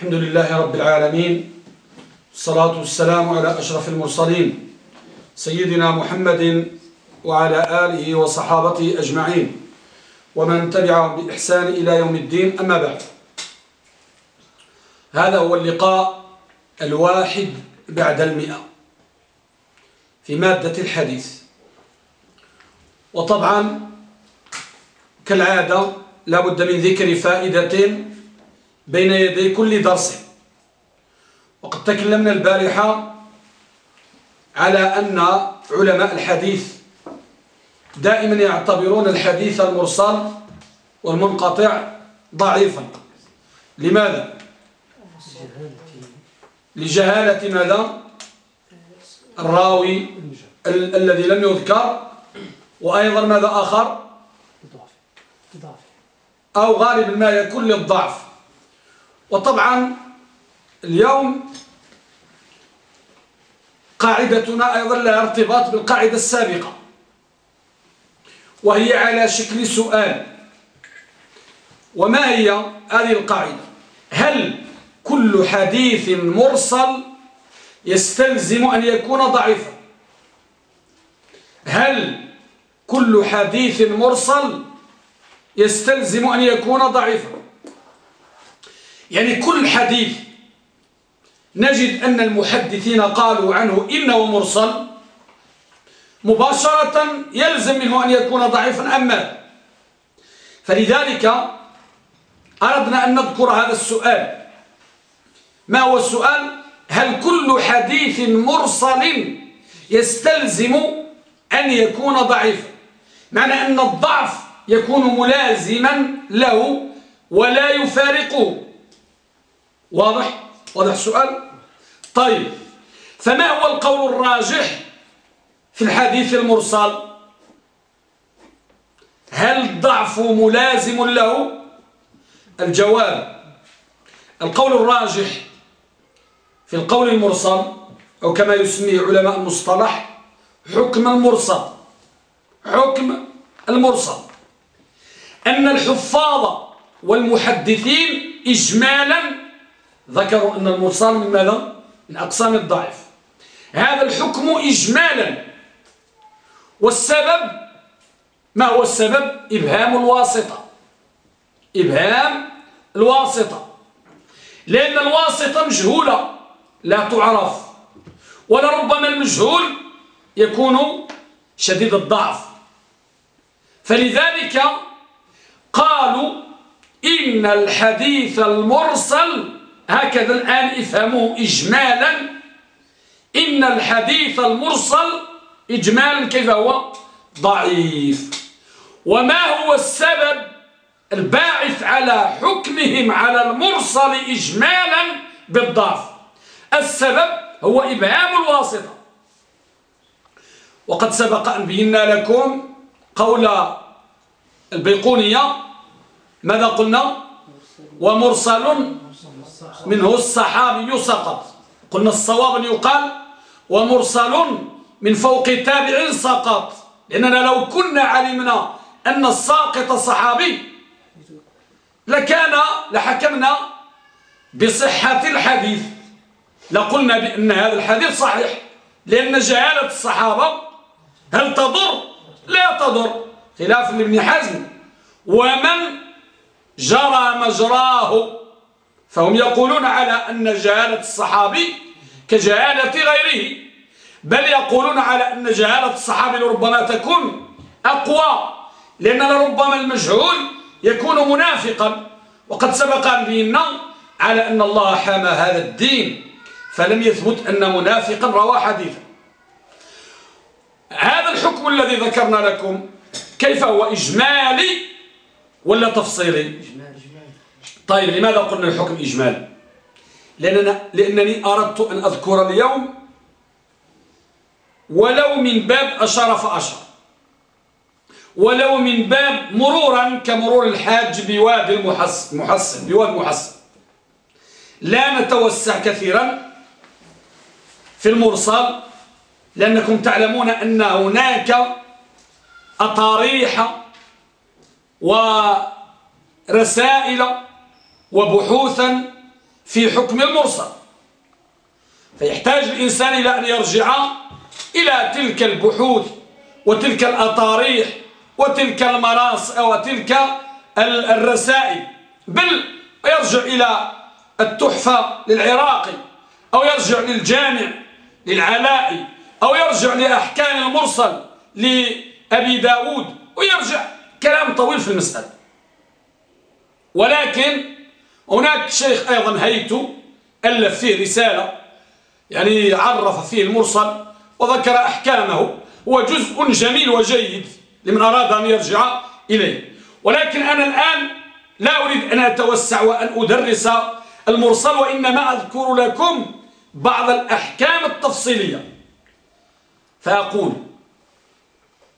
الحمد لله رب العالمين الصلاة والسلام على أشرف المرسلين سيدنا محمد وعلى آله وصحابته أجمعين ومن تبعهم بإحسان إلى يوم الدين أما بعد. هذا هو اللقاء الواحد بعد المئة في مادة الحديث. وطبعا كالعادة لا بد من ذكر فائدة بين يدي كل درس وقد تكلمنا البارحة على أن علماء الحديث دائما يعتبرون الحديث المرسل والمنقطع ضعيفا لماذا؟ لجهالة ماذا؟ الراوي ال الذي لم يذكر وأيضا ماذا آخر؟ أو غالبا ما يكون للضعف وطبعا اليوم قاعدتنا أيضا لها ارتباط بالقاعدة السابقة وهي على شكل سؤال. وما هي هذه القاعدة؟ هل كل حديث مرسل يستلزم أن يكون ضعيفا؟ هل كل حديث مرسل يستلزم أن يكون ضعيفا؟ يعني كل حديث نجد أن المحدثين قالوا عنه إنه مرسل مباشرة يلزم منه أن يكون ضعيفا أما فلذلك أردنا أن نذكر هذا السؤال. ما هو السؤال؟ هل كل حديث مرسل يستلزم أن يكون ضعيفا؟ معنى أن الضعف يكون ملازما له ولا يفارقه. واضح؟ واضح السؤال؟ طيب فما هو القول الراجح في الحديث المرسل؟ هل الضعف ملازم له؟ الجواب القول الراجح في القول المرسل أو كما يسميه علماء المصطلح حكم المرسل. حكم المرسل. أن الحفاظ والمحدثين إجمالا ذكروا أن المرسال من ماذا؟ من أقسام الضعف. هذا الحكم إجمالا. والسبب ما هو السبب؟ إبهام الواسطة. إبهام الواسطة. لأن الواسطة مجهولة لا تعرف. ولربما المجهول يكون شديد الضعف. فلذلك قالوا إن الحديث المرسل هكذا الآن افهموه إجمالا. إن الحديث المرسل إجمالا كيف هو؟ ضعيف. وما هو السبب الباعث على حكمهم على المرسل إجمالا بالضعف؟ السبب هو إبهام الواسطة. وقد سبق أن بينا لكم قول البيقونية. ماذا قلنا؟ ومرسل منه الصحابي سقط قلنا الصواب أن يقال ومرسل من فوق تابع سقط. لأننا لو كنا علمنا أن الساقط صحابي لكان لحكمنا بصحة الحديث. لقلنا بأن هذا الحديث صحيح. لأن جهالة الصحابة هل تضر؟ لا تضر. خلاف لابن حزم. ومن جرى مجراه فهم يقولون على أن جهالة الصحابي كجهالة غيره بل يقولون على أن جهالة الصحابي لربما تكون أقوى لأن لربما المجهول يكون منافقا. وقد سبق أن بينا على أن الله حمى هذا الدين فلم يثبت أن منافقا روى حديثا هذا الحكم الذي ذكرنا لكم كيف هو إجمالي ولا تفصيلي؟ طيب لماذا قلنا الحكم إجمالي لأننا لأنني أردت أن أذكر اليوم ولو من باب أشار فأشر ولو من باب مرورا كمرور الحاج بواد المحسن محسن بواد محسن. لا نتوسع كثيرا في المرسل لأنكم تعلمون أن هناك أطاريح ورسائل وبحوثا في حكم المرسل. فيحتاج الإنسان إلى أن يرجع إلى تلك البحوث وتلك الأطاريح وتلك المراس وتلك الرسائل. بل يرجع إلى التحفة للعراقي أو يرجع للجامع للعلائي أو يرجع لأحكام المرسل لأبي داود ويرجع. كلام طويل في المسألة. ولكن هناك شيخ أيضا هيتو ألف فيه رسالة يعني عرف فيه المرسل وذكر أحكامه هو جزء جميل وجيد لمن أراد أن يرجع إليه. ولكن أنا الآن لا أريد أن أتوسع وأن أدرس المرسل وإنما أذكر لكم بعض الأحكام التفصيلية. فأقول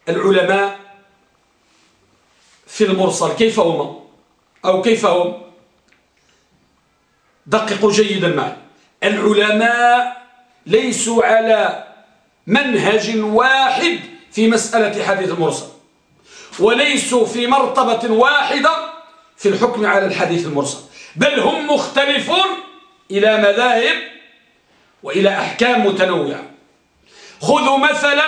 العلماء في المرسل كيف هم أو كيف هم دققوا جيدا معي. العلماء ليسوا على منهج واحد في مسألة حديث المرسل وليسوا في مرتبة واحدة في الحكم على الحديث المرسل بل هم مختلفون إلى مذاهب وإلى أحكام متنوعة. خذوا مثلا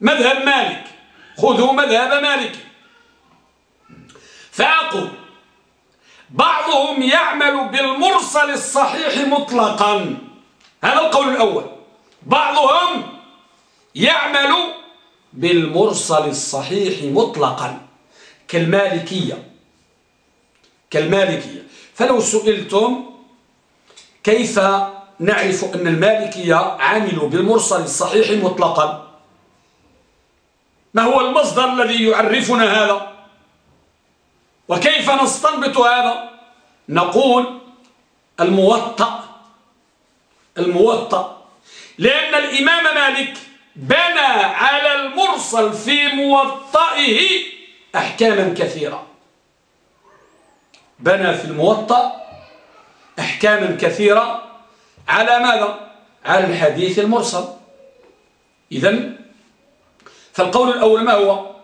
مذهب مالك خذوا مذهب مالك. فأقول بعضهم يعمل بالمرسل الصحيح مطلقا. هذا القول الأول. بعضهم يعمل بالمرسل الصحيح مطلقا. كالمالكية. كالمالكية. فلو سئلتم كيف نعرف أن المالكية عملوا بالمرسل الصحيح مطلقا؟ ما هو المصدر الذي يعرفنا هذا؟ وكيف نستنبط هذا؟ نقول الموطأ. الموطأ. لأن الإمام مالك بنى على المرسل في موطئه أحكاما كثيرة. بنى في الموطأ أحكاما كثيرة على ماذا؟ على الحديث المرسل. إذا فالقول الأول ما هو؟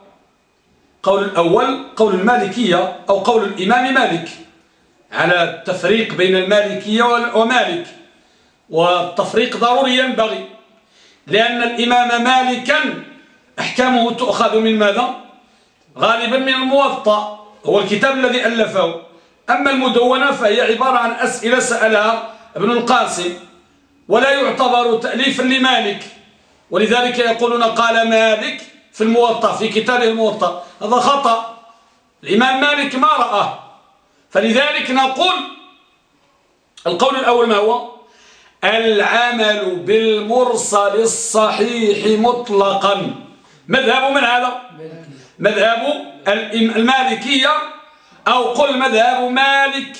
قول الأول قول المالكية أو قول الإمام مالك على التفريق بين المالكية ومالك. والتفريق ضروري ينبغي لأن الإمام مالكا أحكامه تؤخذ من ماذا؟ غالبا من الموطأ هو الكتاب الذي ألفه. أما المدونة فهي عبارة عن أسئلة سألها ابن القاسم ولا يعتبر تأليفا لمالك. ولذلك يقولون قال مالك في الموطأ في كتابه الموطأ. هذا خطأ. الإمام مالك ما رأى. فلذلك نقول القول الأول ما هو؟ العمل بالمرسل الصحيح مطلقا. مذهب من هذا؟ مذهب المالكية. أو قل مذهب مالك.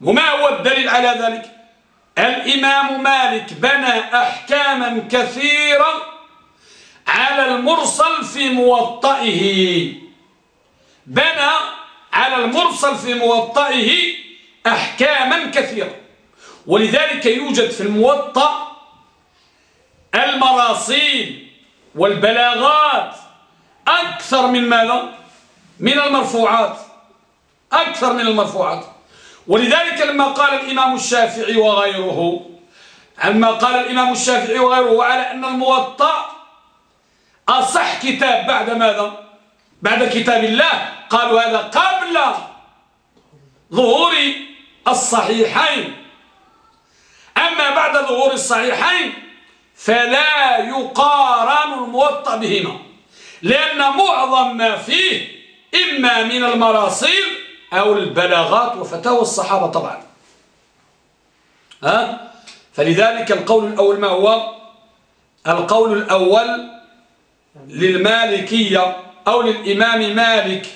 وما هو الدليل على ذلك؟ الإمام مالك بنى أحكاما كثيرة على المرسل في موطئه. بنى على المرسل في موطئه أحكاما كثيرة. ولذلك يوجد في الموطأ المراسيل والبلاغات أكثر من ماذا؟ من المرفوعات. أكثر من المرفوعات. ولذلك لما قال الإمام الشافعي وغيره عما قال الإمام الشافعي وغيره على أن الموطأ أصح كتاب بعد ماذا؟ بعد كتاب الله. قالوا هذا قبل ظهور الصحيحين. أما بعد ظهور الصحيحين فلا يقارن الموطأ بهما لأن معظم ما فيه إما من المراسيل أو البلاغات وفتاوى الصحابة طبعا. ها؟ فلذلك القول الأول ما هو؟ القول الأول للمالكية أو للإمام مالك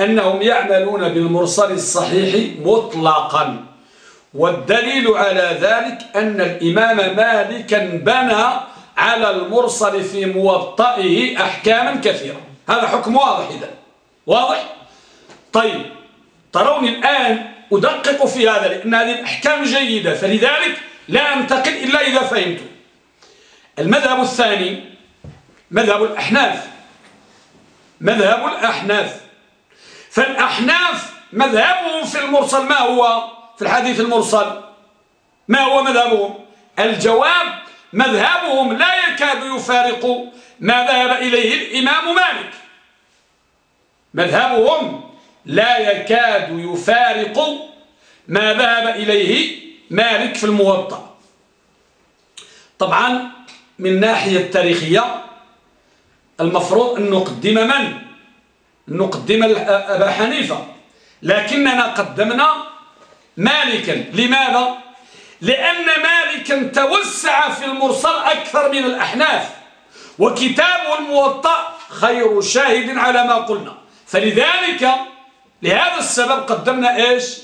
أنهم يعملون بالمرسل الصحيح مطلقا. والدليل على ذلك أن الإمام مالكا بنى على المرسل في موطئه أحكاما كثيرة. هذا حكم واضح إذا. واضح؟ طيب تروني الآن أدقق في هذا لأن هذه الأحكام جيدة فلذلك لا أنتقل إلا إذا فهمت. المذهب الثاني مذهب الأحناف. مذهب الأحناف. فالأحناف مذهبهم في المرسل ما هو؟ في الحديث المرسل. ما هو مذهبهم؟ الجواب مذهبهم لا يكاد يفارق ما ذهب إليه الإمام مالك. مذهبهم لا يكاد يفارق ما ذهب إليه مالك في الموطأ. طبعا من الناحية التاريخية المفروض أن نقدم من؟ نقدم أبا حنيفة. لكننا قدمنا مالكا. لماذا؟ لأن مالكا توسع في المرسل أكثر من الأحناف. وكتابه الموطأ خير شاهد على ما قلنا. فلذلك لهذا السبب قدمنا إيش؟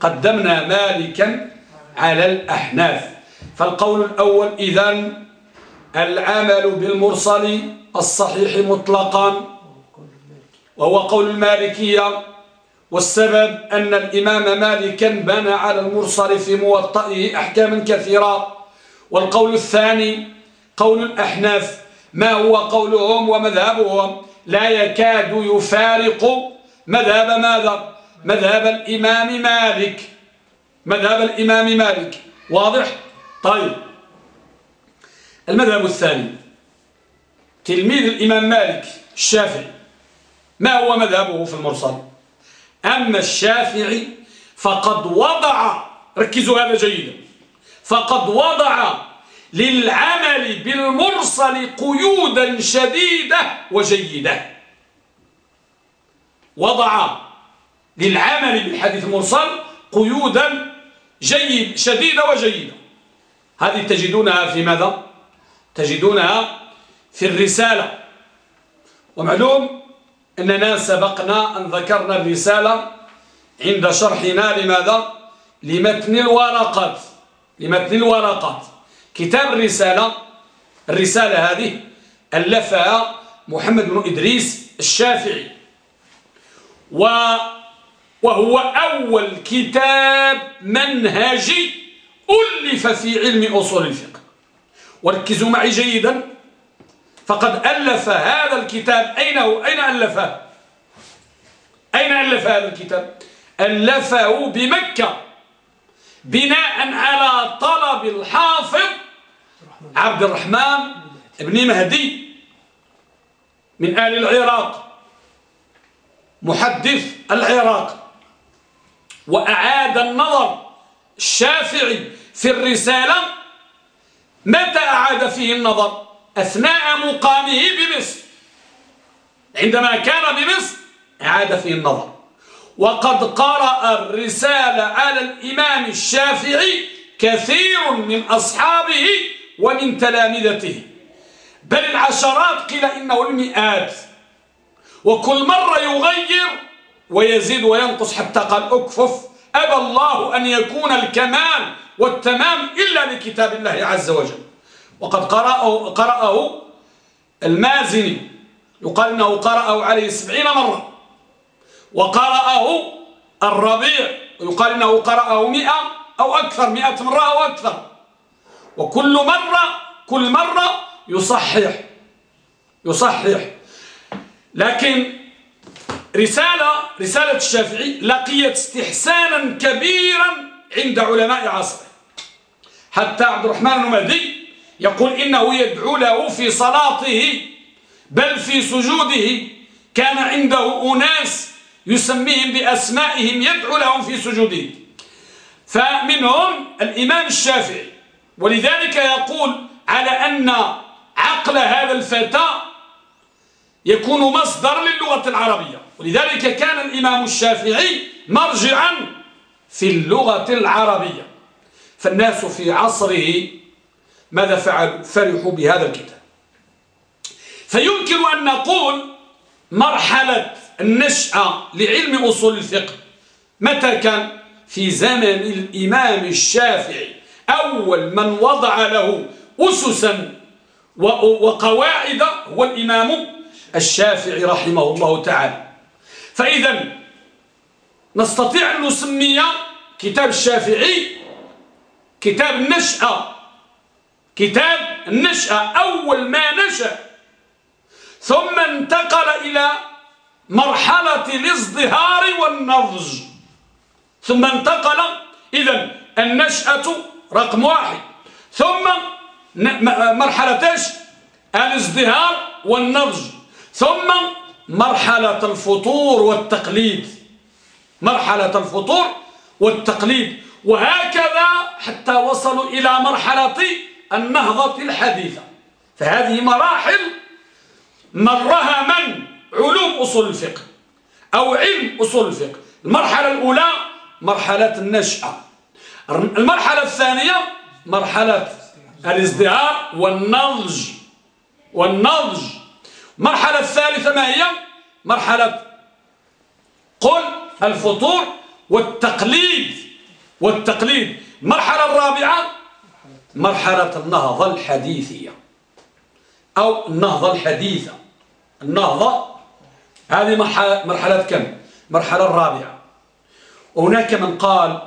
قدمنا مالكا على الأحناف. فالقول الأول إذن العمل بالمرسل الصحيح مطلقا وهو قول المالكية والسبب أن الإمام مالكا بنى على المرسل في موطئه أحكاما كثيرة. والقول الثاني قول الأحناف ما هو قولهم ومذهبهم؟ لا يكاد يفارق مذهب ماذا؟ مذهب الإمام مالك. مذهب الإمام مالك واضح؟ طيب. المذهب الثاني. تلميذ الإمام مالك الشافعي ما هو مذهبه في المرسل؟ أما الشافعي فقد وضع ركزوا هذا جيدا فقد وضع للعمل بالمرسل قيودا شديدة وجيدة. وضع للعمل بالحديث المرسل قيودا جيد شديدة وجيدة. هذه تجدونها في ماذا؟ تجدونها في الرسالة. ومعلوم أننا سبقنا أن ذكرنا الرسالة عند شرحنا لماذا؟ لمتن الورقات. لمتن الورقات. كتاب الرسالة الرسالة هذه ألفها محمد بن إدريس الشافعي. وهو أول كتاب منهجي ألف في علم أصول الفقه. وركزوا معي جيدا. فقد ألف هذا الكتاب. أين هو؟ أين ألفه أين ألف هذا الكتاب؟ ألفه بمكة بناء على طلب الحافظ عبد الرحمن بن مهدي من آل العراق محدث العراق. وأعاد النظر الشافعي في الرسالة. متى أعاد فيه النظر؟ أثناء مقامه بمصر. عندما كان بمصر أعاد فيه النظر. وقد قرأ الرسالة على الإمام الشافعي كثير من أصحابه ومن تلامذته. بل العشرات قيل إنه المئات. وكل مرة يغير ويزيد وينقص حتى قال أكفف أبى الله أن يكون الكمال والتمام إلا لكتاب الله عز وجل. وقد قرأه, قرأه المازني. يقال إنه قرأه عليه سبعين مرة. وقرأه الربيع. ويقال إنه قرأه مئة أو أكثر مئة مرة أو أكثر. وكل مرة كل مرة يصحح. يصحح. لكن رسالة رسالة الشافعي لقيت استحسانا كبيرا عند علماء عصره. حتى عبد الرحمن المهدي يقول إنه يدعو له في صلاته بل في سجوده. كان عنده أناس يسميهم بأسمائهم يدعو لهم في سجوده. فمنهم الإمام الشافعي. ولذلك يقول على أن عقل هذا الفتى يكون مصدر للغة العربية. ولذلك كان الإمام الشافعي مرجعا في اللغة العربية. فالناس في عصره ماذا فعلوا فرحوا بهذا الكتاب. فيمكن أن نقول مرحلة النشأة لعلم أصول الفقه متى كان؟ في زمن الإمام الشافعي. أول من وضع له أسسا وقواعد هو الإمام الشافعي رحمه الله تعالى. فإذا نستطيع أن نسمي كتاب الشافعي كتاب النشأة كتاب النشأة أول ما نشأ. ثم انتقل إلى مرحلة الازدهار والنضج. ثم انتقل إذا النشأة رقم واحد. ثم مرحلة الازدهار والنضج. ثم مرحلة الفطور والتقليد. مرحلة الفطور والتقليد. وهكذا حتى وصلوا إلى مرحلة النهضة الحديثة. فهذه مراحل مرها من؟ علوم أصول الفقه أو علم أصول الفقه. المرحلة الأولى مرحلة النشأة. المرحلة الثانية مرحلة الازدهار والنضج. والنضج. المرحلة الثالثة ما هي؟ مرحلة قل الفطور والتقليد. والتقليد. المرحلة الرابعة مرحلة النهضة الحديثية. أو النهضة الحديثة. النهضة هذه مرحلة كم؟ مرحلة الرابعة. وهناك من قال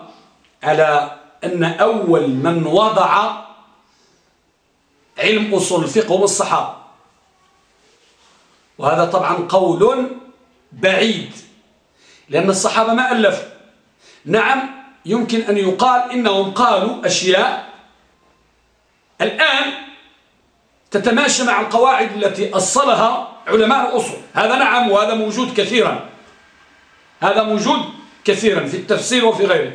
على أن أول من وضع علم أصول الفقه هم الصحابة. وهذا طبعا قول بعيد لأن الصحابة ما ألفوا. نعم يمكن أن يقال إنهم قالوا أشياء الآن تتماشى مع القواعد التي أصلها علماء الأصول. هذا نعم وهذا موجود كثيرا. هذا موجود كثيرا في التفسير وفي غيره.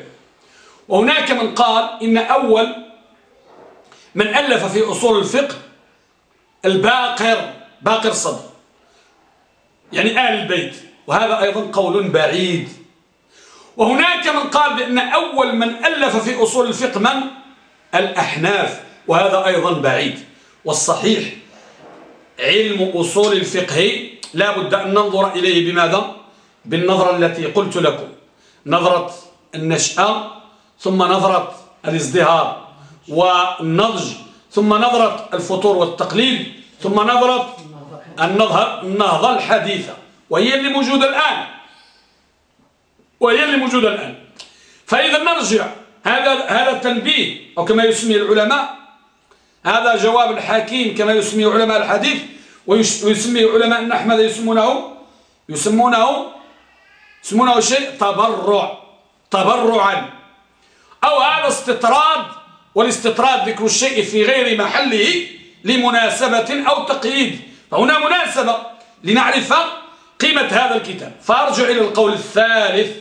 وهناك من قال إن أول من ألف في أصول الفقه الباقر باقر صدر يعني آل البيت. وهذا أيضا قول بعيد. وهناك من قال بأن أول من ألف في أصول الفقه من؟ الأحناف. وهذا أيضا بعيد. والصحيح علم أصول الفقه لا بد أن ننظر إليه بماذا؟ بالنظرة التي قلت لكم. نظرة النشأة ثم نظرة الازدهار والنضج ثم نظرة الفطور والتقليد ثم نظرة النهضة الحديثة. وهي اللي موجودة الآن. وهي اللي موجودة الآن. فإذا نرجع هذا هذا تنبيه أو كما يسمي العلماء هذا جواب الحكيم كما يسمي علماء الحديث ويسمي علماء النحو ماذا يسمونه يسمونه يسمونه شيء تبرع تبرعا أو هذا استطراد والاستطراد ذكر الشيء في غير محله لمناسبة أو تقييد. فهنا مناسبة لنعرف قيمة هذا الكتاب. فأرجع إلى القول الثالث.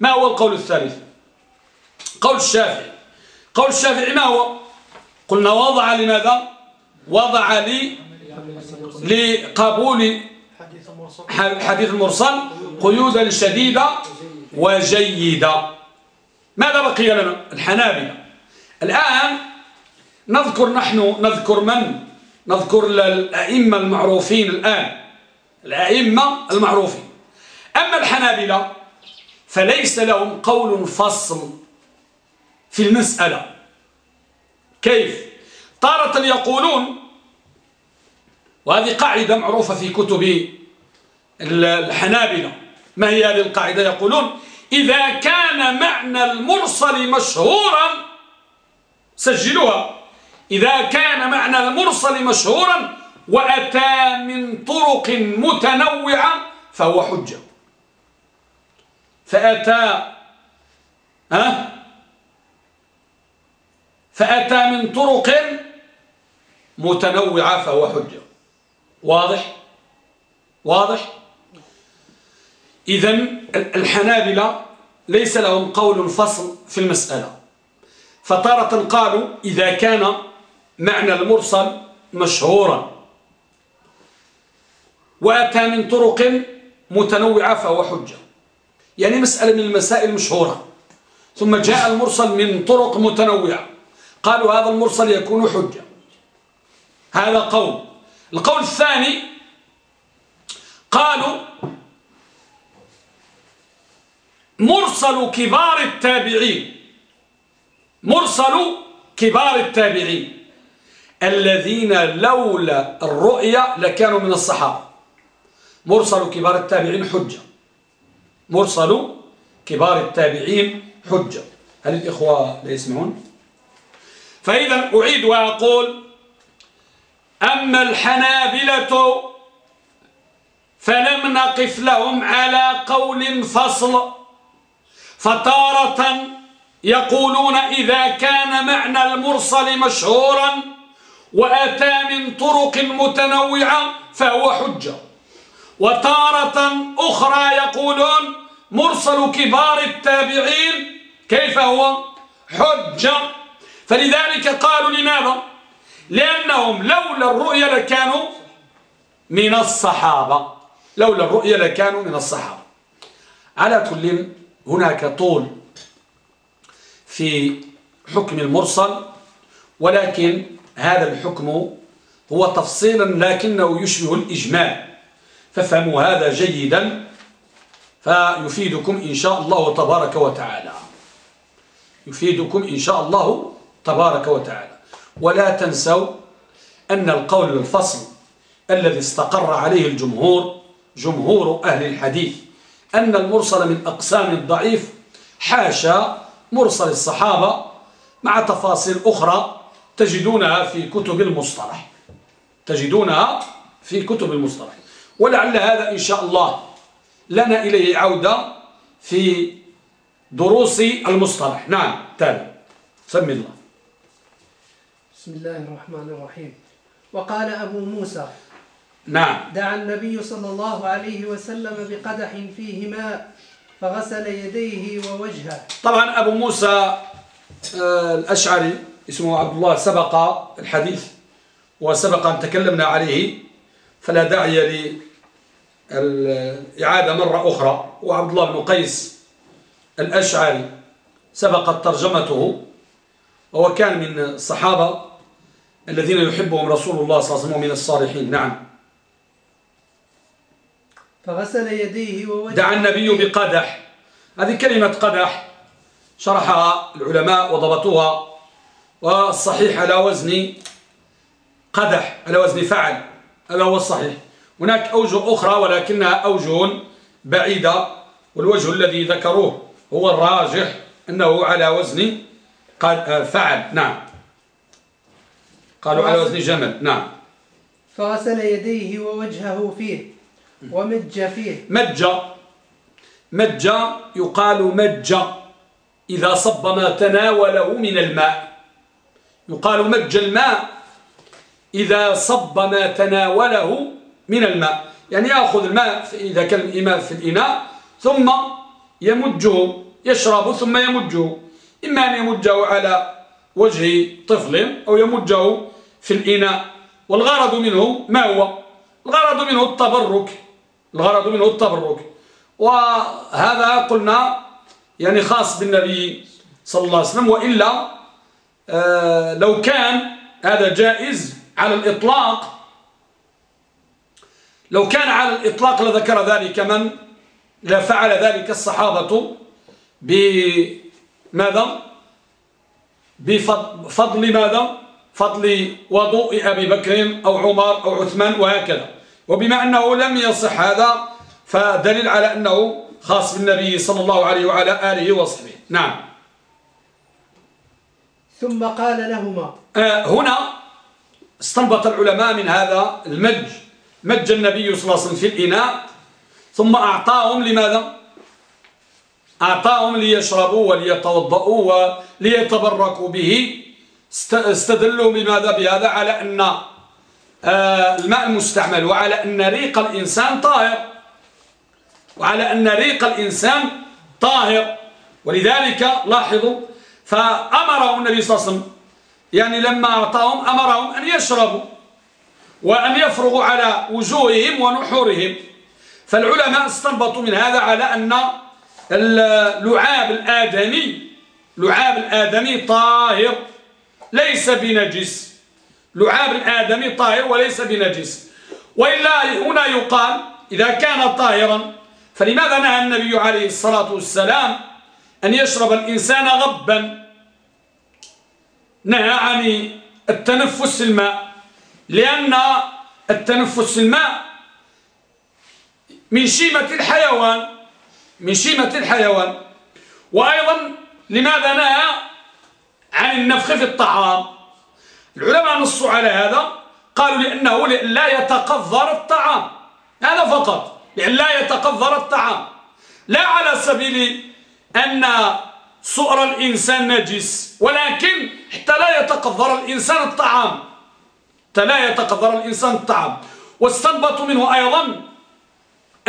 ما هو القول الثالث؟ قول الشافعي. قول الشافعي ما هو؟ قلنا وضع لماذا؟ وضع لي لقبول حديث المرسل قيودا شديدة وجيدة ماذا بقي لنا؟ الحنابلة. الآن نذكر نحن نذكر من؟ نذكر الأئمة المعروفين الآن. الأئمة المعروفين. أما الحنابلة فليس لهم قول فصل في المسألة. كيف؟ تارة يقولون وهذه قاعدة معروفة في كتب الحنابلة. ما هي هذه القاعدة؟ يقولون إذا كان معنى المرسل مشهورا سجلوها. إذا كان معنى المرسل مشهورا وأتى من طرق متنوعة فهو حجة. فأتى ها؟ فأتى من طرق متنوعة فهو حجة. واضح؟ واضح؟ إذا الحنابلة ليس لهم قول فصل في المسألة. فتارة قالوا إذا كان معنى المرسل مشهورا. وأتى من طرق متنوعة فهو حجة. يعني مسألة من المسائل المشهورة ثم جاء المرسل من طرق متنوعة. قالوا هذا المرسل يكون حجة. هذا قول. القول الثاني قالوا مرسل كبار التابعين. مرسل كبار التابعين. الذين لولا الرؤيا لكانوا من الصحابة. مرسل كبار التابعين حجة. مرسل كبار التابعين حجة. هل الإخوة لا يسمعون؟ فإذا أعيد وأقول أما الحنابلة فلم نقف لهم على قول فصل فتارة يقولون إذا كان معنى المرسل مشهورا وأتى من طرق متنوعة فهو حجة. وتارة أخرى يقولون مرسل كبار التابعين كيف هو؟ حجة. فلذلك قالوا لماذا؟ لأنهم لولا الرؤية لكانوا من الصحابة. لولا الرؤية لكانوا من الصحابة. على كل هناك طول في حكم المرسل ولكن هذا الحكم هو تفصيلا لكنه يشبه الإجمال. فافهموا هذا جيدا فيفيدكم إن شاء الله تبارك وتعالى. يفيدكم إن شاء الله تبارك وتعالى. ولا تنسوا أن القول الفصل الذي استقر عليه الجمهور جمهور أهل الحديث أن المرسل من أقسام الضعيف حاشا مرسل الصحابة مع تفاصيل أخرى تجدونها في كتب المصطلح. تجدونها في كتب المصطلح. ولعل هذا إن شاء الله لنا إليه عودة في دروس المصطلح. نعم تالي سمي الله. بسم الله الرحمن الرحيم. وقال أبو موسى نعم. دعا النبي صلى الله عليه وسلم بقدح فيه ماء فغسل يديه ووجهه. طبعا أبو موسى آه، الأشعري اسمه عبد الله سبق الحديث وسبق أن تكلمنا عليه فلا داعي للإعادة مرة أخرى. وعبد الله بن قيس الأشعري سبقت ترجمته وهو كان من الصحابة الذين يحبهم رسول الله صلى الله عليه وسلم من الصالحين. نعم. فغسل يديه ووجهه. دعا النبي بقدح. هذه كلمة قدح شرحها العلماء وضبطوها والصحيح على وزن قدح على وزن فعل هذا هو الصحيح. هناك أوجه أخرى ولكنها أوجه بعيدة والوجه الذي ذكروه هو الراجح أنه على وزن فعل. نعم. قالوا على وزن جمل. نعم. فغسل يديه ووجهه فيه ومج فيه. مج. مج يقال مج إذا صب ما تناوله من الماء. يقال مج الماء إذا صب ما تناوله من الماء. يعني يأخذ الماء إذا كان الإماء في الإناء ثم يمجه يشرب ثم يمجه. إما أن يمجه على وجه طفل أو يمجه في الإناء والغرض منه ما هو؟ الغرض منه التبرك الغرض منه التبرك. وهذا قلنا يعني خاص بالنبي صلى الله عليه وسلم وإلا آه لو كان هذا جائز على الإطلاق لو كان على الإطلاق لذكر ذلك من؟ لا فعل ذلك الصحابة بماذا؟ بفضل ماذا؟ فضل وضوء أبي بكر أو عمر أو عثمان وهكذا. وبما أنه لم يصح هذا فدليل على أنه خاص بالنبي صلى الله عليه وعلى آله وصحبه. نعم. ثم قال لهما. آه هنا استنبط العلماء من هذا المج. مج النبي صلى الله عليه وسلم في الإناء ثم أعطاهم لماذا؟ أعطاهم ليشربوا وليتوضؤوا وليتبركوا به. استدلوا بماذا بهذا على أن آه، الماء المستعمل وعلى أن ريق الإنسان طاهر. وعلى أن ريق الإنسان طاهر. ولذلك لاحظوا فأمرهم النبي صلى الله عليه وسلم يعني لما أعطاهم أمرهم أن يشربوا وأن يفرغوا على وجوههم ونحورهم. فالعلماء استنبطوا من هذا على أن اللعاب الآدمي لعاب الآدمي طاهر. ليس بنجس. لعاب الآدمي طاهر وليس بنجس. وإلا هنا يقال إذا كان طاهرا فلماذا نهى النبي عليه الصلاة والسلام أن يشرب الإنسان غبا؟ نهى عن التنفس الماء. لأن التنفس الماء من شيمة الحيوان من شيمة الحيوان. وأيضا لماذا نهى عن النفخ في الطعام. العلماء نصوا على هذا قالوا لأنه لا يتقذر الطعام. هذا فقط لأن لا يتقذر الطعام. لا على سبيل أن صؤر الإنسان نجس ولكن حتى لا يتقذر الإنسان الطعام. حتى لا يتقذر الإنسان الطعام. واستنبطوا منه أيضا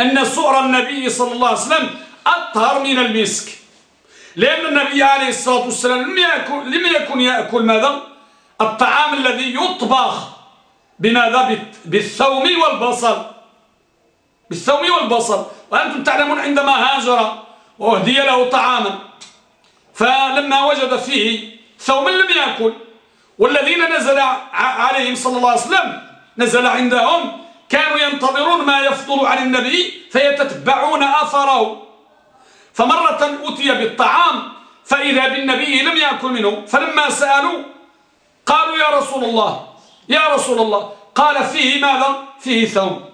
أن صؤر النبي صلى الله عليه وسلم أطهر من المسك. لأن النبي عليه الصلاة والسلام لم يكن, لم يكن يأكل ماذا؟ الطعام الذي يطبخ بماذا؟ بالثوم والبصل. بالثوم والبصل. وأنتم تعلمون عندما هاجر وأهدي له طعاما فلما وجد فيه ثوما لم يأكل. والذين نزل عليهم صلى الله عليه وسلم نزل عندهم كانوا ينتظرون ما يفضل عن النبي فيتتبعون أثره. فمرة أتي بالطعام فإذا بالنبي لم يأكل منه فلما سألوا قالوا يا رسول الله يا رسول الله قال فيه ماذا؟ فيه ثوم.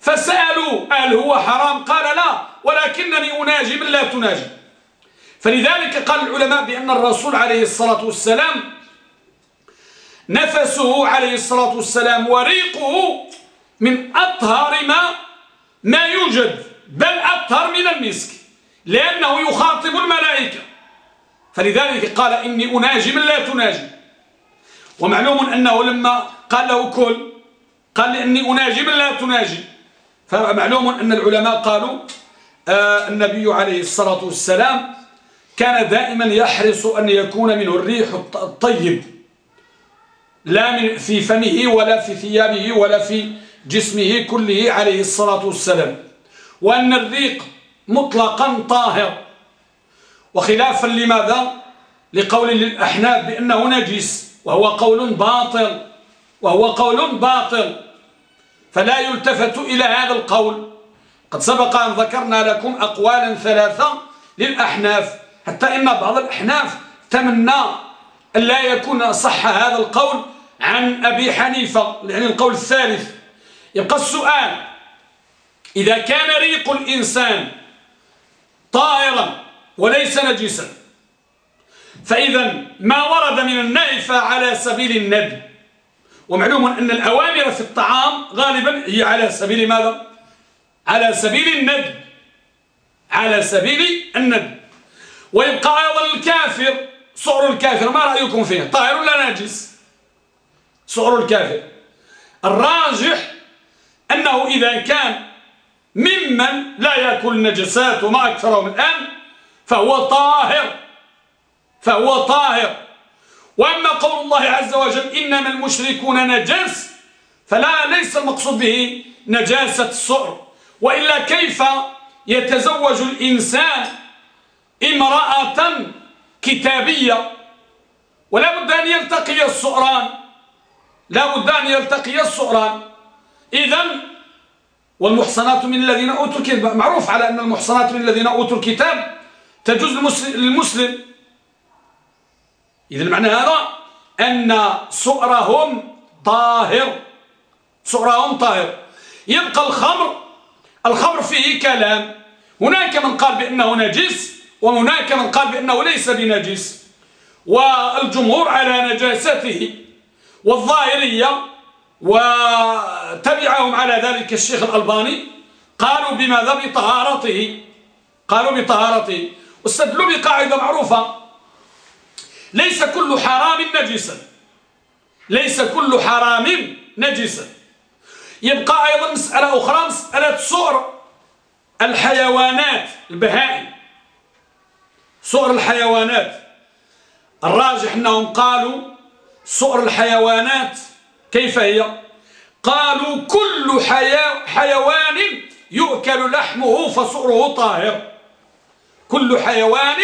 فسألوا هل هو حرام؟ قال لا ولكنني أناجي من لا تناجي. فلذلك قال العلماء بأن الرسول عليه الصلاة والسلام نفسه عليه الصلاة والسلام وريقه من أطهر ما ما يوجد بل أطهر من المسك. لأنه يخاطب الملائكة. فلذلك قال إني أناجي من لا تناجي. ومعلوم أنه لما قال له كل قال إني أناجي من لا تناجي. فمعلوم أن العلماء قالوا آه النبي عليه الصلاة والسلام كان دائما يحرص أن يكون منه الريح الطيب. لا من في فمه ولا في ثيابه ولا في جسمه كله عليه الصلاة والسلام. وأن الريق مطلقا طاهر. وخلافا لماذا؟ لقول للأحناف بأنه نجس وهو قول باطل وهو قول باطل. فلا يلتفت إلى هذا القول. قد سبق أن ذكرنا لكم أقوالا ثلاثة للأحناف. حتى إن بعض الأحناف تمنى أن لا يكون صح هذا القول عن أبي حنيفة يعني القول الثالث. يبقى السؤال إذا كان ريق الإنسان طائرا وليس نجسا. فإذا ما ورد من النهي على سبيل الندب. ومعلوم أن الأوامر في الطعام غالبا هي على سبيل ماذا؟ على سبيل الندب. على سبيل الندب. ويبقى أيضا الكافر صعر الكافر ما رأيكم فيه طاهر ولا ناجس صعر الكافر. الراجح أنه إذا كان ممن لا يأكل النجسات وما أكثرهم الآن فهو طاهر. فهو طاهر. وأما قول الله عز وجل إنما المشركون نجس فلا ليس المقصود به نجاسة الصؤر وإلا كيف يتزوج الإنسان امرأة كتابية؟ ولا بد أن يلتقي الصؤران لا بد أن يلتقي الصؤران إذن والمحصنات من الذين أوتوا الكتاب. معروف على أن المحصنات من الذين أوتوا الكتاب تجوز للمسلم إذا معنى هذا أن سؤرهم طاهر. سؤرهم طاهر. يبقى الخمر الخمر فيه كلام. هناك من قال بأنه نجس وهناك من قال بأنه ليس بنجس. والجمهور على نجاسته والظاهرية وتبعهم على ذلك الشيخ الألباني. قالوا بماذا بطهارته. قالوا بطهارته. واستدلوا بقاعدة معروفة. ليس كل حرام نجسا. ليس كل حرام نجسا. يبقى أيضا مسألة أخرى مسألة صور الحيوانات البهائم. صور الحيوانات. الراجح أنهم قالوا صور الحيوانات كيف هي؟ قالوا كل حيوان يؤكل لحمه فصؤره طاهر. كل حيوان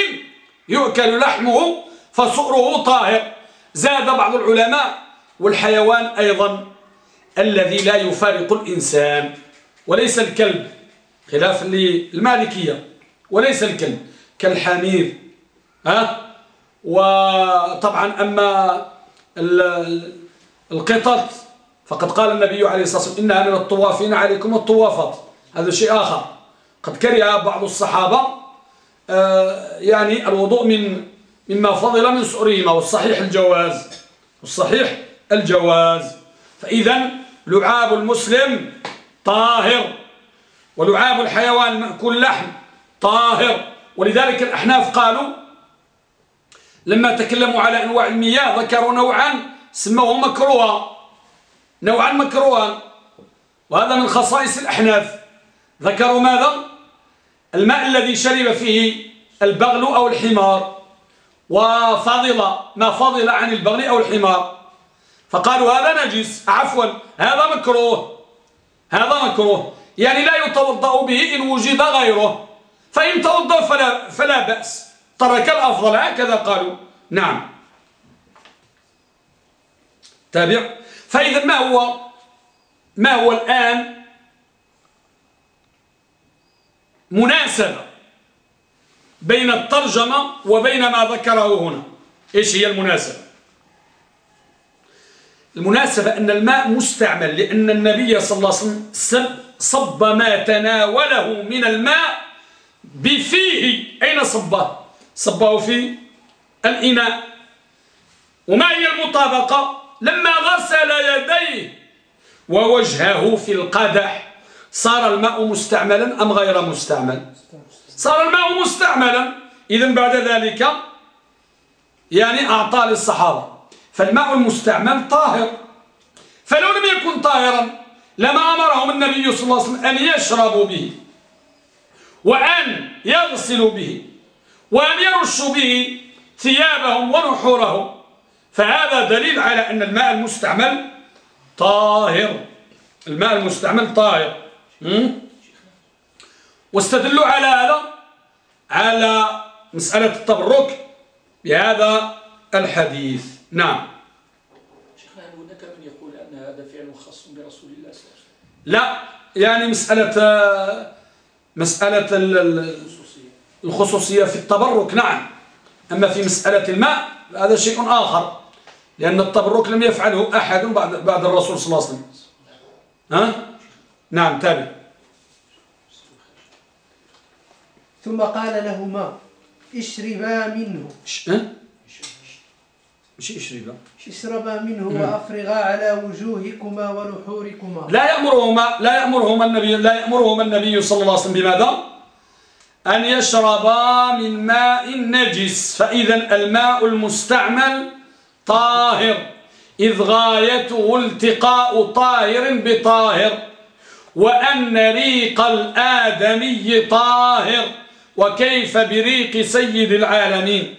يؤكل لحمه فصؤره طاهر. زاد بعض العلماء والحيوان أيضا الذي لا يفارق الإنسان وليس الكلب خلافا للمالكية وليس الكلب كالحمير ها؟ وطبعا أما القطط. فقد قال النبي عليه الصلاة والسلام إنها من الطوافين عليكم الطوافات هذا شيء آخر. قد كره بعض الصحابة آه، يعني الوضوء من مما فضل من سؤرهما والصحيح الجواز. والصحيح الجواز. فإذا لعاب المسلم طاهر ولعاب الحيوان مأكول لحم طاهر. ولذلك الأحناف قالوا لما تكلموا على أنواع المياه ذكروا نوعا سموه مكروها نوعا مكروها وهذا من خصائص الأحناف. ذكروا ماذا؟ الماء الذي شرب فيه البغل أو الحمار. وفضل ما فضل عن البغل أو الحمار. فقالوا هذا نجس عفوا هذا مكروه هذا مكروه. يعني لا يتوضأ به إن وجد غيره. فإن توضأ فلا, فلا بأس. ترك الأفضل هكذا قالوا. نعم. تابع. فإذا ما هو؟ ما هو الآن مناسبة بين الترجمة وبين ما ذكره هنا؟ إيش هي المناسبة؟ المناسبة أن الماء مستعمل لأن النبي صلى الله عليه وسلم صب ما تناوله من الماء بفيه. أين صبه؟ صبه في الإناء. وما هي المطابقة؟ لما غسل يديه ووجهه في القدح صار الماء مستعملا أم غير مستعمل؟ صار الماء مستعملا. إذا بعد ذلك يعني أعطى للصحابة. فالماء المستعمل طاهر. فلو لم يكن طاهرا لما أمرهم النبي صلى الله عليه وسلم أن يشربوا به وأن يغسلوا به وأن يرشوا به ثيابهم ونحورهم فهذا دليل على أن الماء المستعمل طاهر. الماء المستعمل طاهر. واستدلوا على هذا على مسألة التبرك بهذا الحديث. نعم. شيخنا هناك من يقول أن هذا فعل خاص برسول الله صلى الله عليه وسلم؟ لا. يعني مسألة مسألة الخصوصية في التبرك. نعم. أما في مسألة الماء هذا شيء آخر. لأن التبرك لم يفعله أحد بعد, بعد الرسول صلى الله عليه وسلم. ها؟ نعم تابع. ثم قال لهما اشربا منه. مش اشربا. اشربا منه وأفرغا على وجوهكما ونحوركما. لا يأمرهما لا يأمرهما النبي لا يأمرهما النبي صلى الله عليه وسلم بماذا؟ أن يشربا من ماء نجس. فإذا الماء المستعمل طاهر. إذ غايته التقاء طاهر بطاهر وأن ريق الآدمي طاهر. وكيف بريق سيد العالمين؟